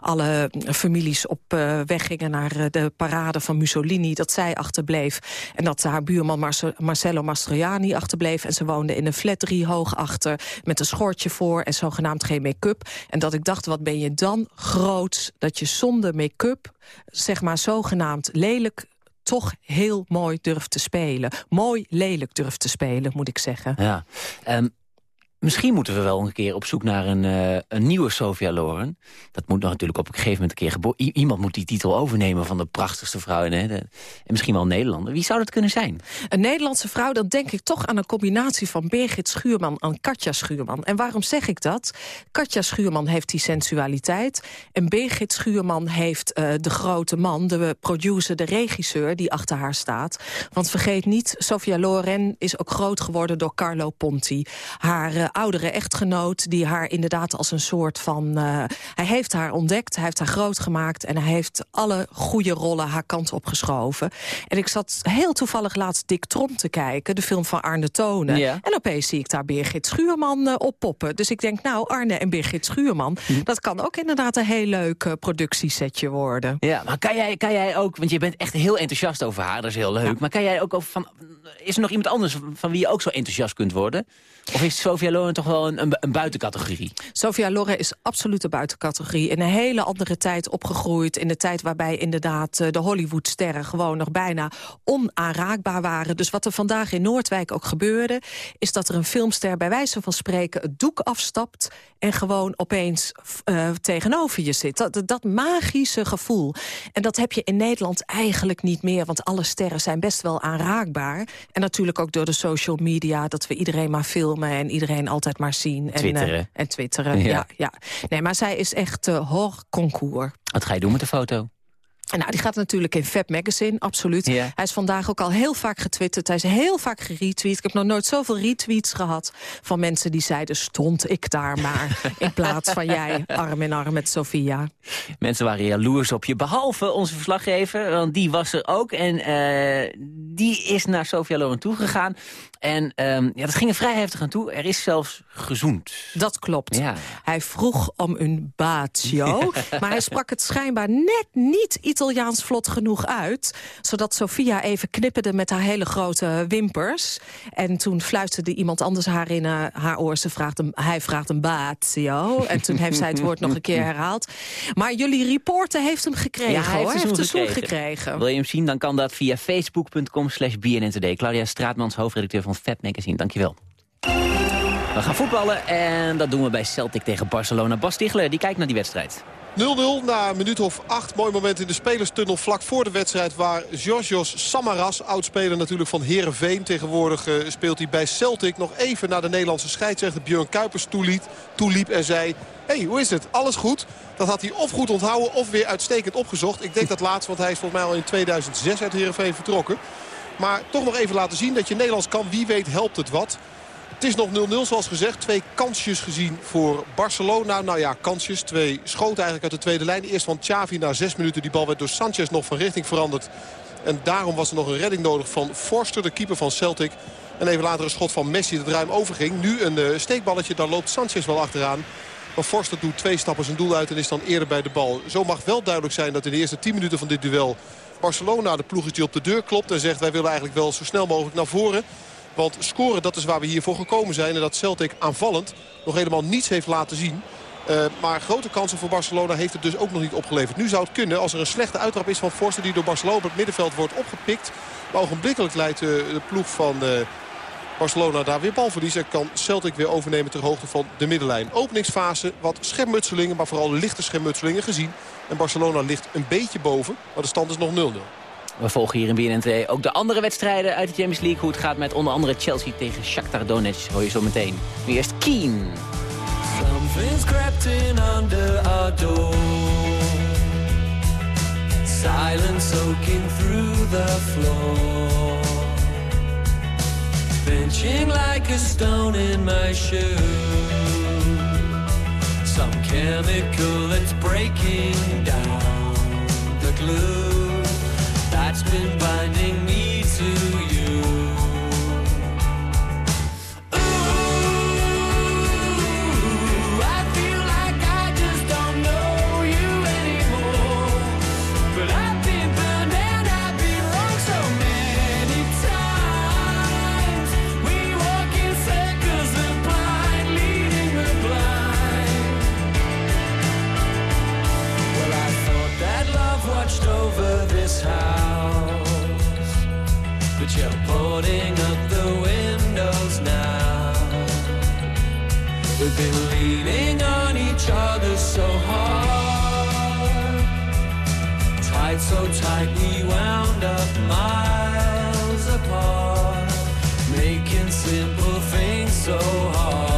alle families op weg gingen naar de parade van Mussolini. Dat zij achterbleef. En dat haar buurman Marce- Marcello Mastroianni achterbleef. En ze woonde in een flat drie hoog achter. Met een schortje voor en zogenaamd geen make-up. En dat ik dacht, wat ben je dan groots. Dat je zonder make-up, zeg maar zogenaamd lelijk toch heel mooi durft te spelen. Mooi lelijk durft te spelen, moet ik zeggen. Ja. Ehm, misschien moeten we wel een keer op zoek naar een, eh, een nieuwe Sophia Loren. Dat moet nog natuurlijk op een gegeven moment een keer. Iemand moet die titel overnemen van de prachtigste vrouw. In, hè, de- en misschien wel een Nederlander. Wie zou dat kunnen zijn? Een Nederlandse vrouw, dan denk ik toch aan een combinatie van Birgit Schuurman en Katja Schuurman. En waarom zeg ik dat? Katja Schuurman heeft die sensualiteit. En Birgit Schuurman heeft eh, de grote man, de producer, de regisseur die achter haar staat. Want vergeet niet, Sofia Loren is ook groot geworden door Carlo Ponti. Haar eh, oudere echtgenoot die haar inderdaad als een soort van... eh, hij heeft haar ontdekt, hij heeft haar groot gemaakt... en hij heeft alle goede rollen haar kant op geschoven. En ik zat heel toevallig laatst Dick Trom te kijken, de film van Arne Tonen. Ja. En opeens zie ik daar Birgit Schuurman eh, oppoppen. Dus ik denk, nou, Arne en Birgit Schuurman... dat kan ook inderdaad een heel leuk eh, productiesetje worden. Ja, maar kan jij, kan jij ook, want je bent echt heel enthousiast over haar, dat is heel leuk. Maar kan jij ook over van, is er nog iemand anders van wie je ook zo enthousiast kunt worden? Of is Sofia Loren toch wel een, een, een buitencategorie? Sophia Loren is absoluut een buitencategorie. In een hele andere tijd opgegroeid. In de tijd waarbij inderdaad eh, de Hollywoodsterren gewoon nog bijna onaanraakbaar waren. Dus wat er vandaag in Noordwijk ook gebeurde... is dat er een filmster bij wijze van spreken het doek afstapt... en gewoon opeens eh, tegenover je zit. Dat, dat magische gevoel. En dat heb je in Nederland eigenlijk niet meer. Want alle sterren zijn best wel aanraakbaar. En natuurlijk ook door de social media... dat we iedereen maar filmen en iedereen altijd maar zien. En, Twitteren. eh, en twitteren, Ja. ja. ja, Nee, maar zij is echt uh, hoor concours. Wat ga je doen met de foto? En nou, die gaat natuurlijk in Fab Magazine, absoluut. Hij is vandaag ook al heel vaak getwitterd. Hij is heel vaak geretweet. Ik heb nog nooit zoveel retweets gehad van mensen die zeiden... stond ik daar maar, in plaats van jij, arm in arm met Sofia. Mensen waren jaloers op je, behalve onze verslaggever, want die was er ook. En eh, die is naar Sofia Loren toegegaan. En ehm, ja, dat ging er vrij heftig aan toe. Er is zelfs gezoend. Dat klopt. Ja. Hij vroeg om een bacio, maar hij sprak het schijnbaar net niet Italiaans vlot genoeg uit. Zodat Sofia even knipperde met haar hele grote wimpers. En toen fluisterde iemand anders haar in eh, haar oor. Ze vraagt een, hij vraagt een bacio. En toen heeft zij het woord nog een keer herhaald. Maar jullie reporter heeft hem gekregen, Ja, hij hoor. heeft Hij een heeft zoen gekregen. gekregen. Wil je hem zien, dan kan dat via facebook.com slash. Claudia Straatmans, hoofdredacteur van Fab Magazine. Dankjewel. We gaan voetballen en dat doen we bij Celtic tegen Barcelona. Bas Stigler, die kijkt naar die wedstrijd. 0-0 na minuut of acht. Mooi moment in de spelerstunnel vlak voor de wedstrijd... waar Georgios Samaras, oudspeler natuurlijk van Herenveen... tegenwoordig eh, speelt hij bij Celtic nog even naar de Nederlandse scheidsrechter... Björn Kuipers toeliep, toeliep en zei... hey, hoe is het? Alles goed? Dat had hij of goed onthouden of weer uitstekend opgezocht. Ik denk dat laatst, want hij is volgens mij al in 2006 uit Herenveen vertrokken. Maar toch nog even laten zien dat je Nederlands kan. Wie weet helpt het wat. Het is nog 0-0 zoals gezegd. Twee kansjes gezien voor Barcelona. Nou ja, kansjes. Twee schoten eigenlijk uit de tweede lijn. Eerst van Xavi na zes minuten. Die bal werd door Sanchez nog van richting veranderd. En daarom was er nog een redding nodig van Forster, de keeper van Celtic. En even later een schot van Messi dat ruim overging. Nu een eh, steekballetje, daar loopt Sanchez wel achteraan. Maar Forster doet twee stappen zijn doel uit en is dan eerder bij de bal. Zo mag wel duidelijk zijn dat in de eerste 10 minuten van dit duel... Barcelona de ploeg is die op de deur klopt en zegt... wij willen eigenlijk wel zo snel mogelijk naar voren. Want scoren, dat is waar we hiervoor gekomen zijn. En dat Celtic aanvallend nog helemaal niets heeft laten zien. Uh, maar grote kansen voor Barcelona heeft het dus ook nog niet opgeleverd. Nu zou het kunnen als er een slechte uittrap is van Forster... die door Barcelona op het middenveld wordt opgepikt. Maar ogenblikkelijk leidt uh, de ploeg van uh, Barcelona daar weer balverlies. En kan Celtic weer overnemen ter hoogte van de middenlijn. Openingsfase, wat schermutselingen, maar vooral lichte schermutselingen gezien. En Barcelona ligt een beetje boven, maar de stand is nog 0-0. We volgen hier in BNN2 ook de andere wedstrijden uit de Champions League. Hoe het gaat met onder andere Chelsea tegen Shakhtar Donetsk hoor je zo meteen. Nu eerst Keen. Something's crept in under our door. Silence soaking through the floor. Pinching like a stone in my shoe. Some chemical that's breaking down the glue that's been binding me to you. Ooh, but you're boarding up the windows now. We've been leaning on each other so hard, tight so tight we wound up miles apart, making simple things so hard.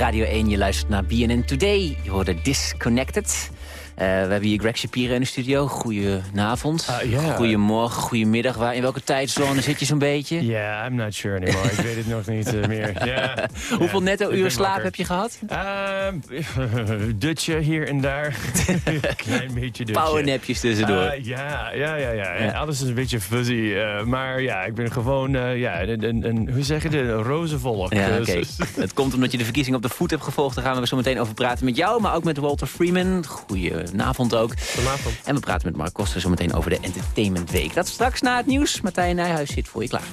Radio 1. Je luistert naar BNN Today. Je hoorde Disconnected. Eh, we hebben hier Greg Shapiro in de studio. Goedenavond. ja. Goedemorgen, goedemiddag. Waar, in welke tijdzone zit je zo'n beetje? Ja, I'm not sure anymore. ik weet het nog niet eh, meer. Hoeveel netto ben slaap wakker. heb je gehad? Ehm, dutje hier en daar. Klein beetje dutje. Powernapjes tussendoor. Eh, ja, ja, ja, ja, Ja. Alles is een beetje fuzzy. eh, maar ja, ik ben gewoon, ja, een, een, een- hoe zeg je dit? Een rozenvolk. Ja, Dus- oké. Het komt omdat je de verkiezing op de voet hebt gevolgd. Daar gaan we zo meteen over praten met jou, maar ook met Walter Freeman. Goedenavond ook. Goedenavond. En we praten met Mark Koster zo meteen over de Entertainment Week. Dat straks na het nieuws. Martijn Nijhuis zit voor je klaar.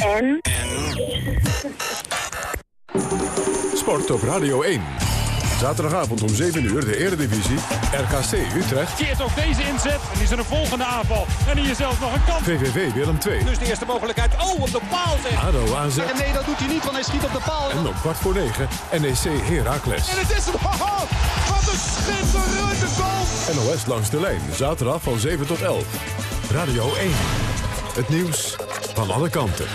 En? Sport op Radio 1. Zaterdagavond om 7 uur de Eredivisie. RKC Utrecht. Keert ook deze inzet en is er een volgende aanval. En hier zelfs nog een kans. VVV Willem 2. Dus de eerste mogelijkheid. Oh, op de paal zeg. ADO AZ. Nee, dat doet hij niet, want hij schiet op de paal. En om kwart voor 9 NEC Heracles. En het is hem. Haha, wat een schitterende goal. NOS langs de lijn. Zaterdag van 7 tot 11. Radio 1. Het nieuws van alle kanten.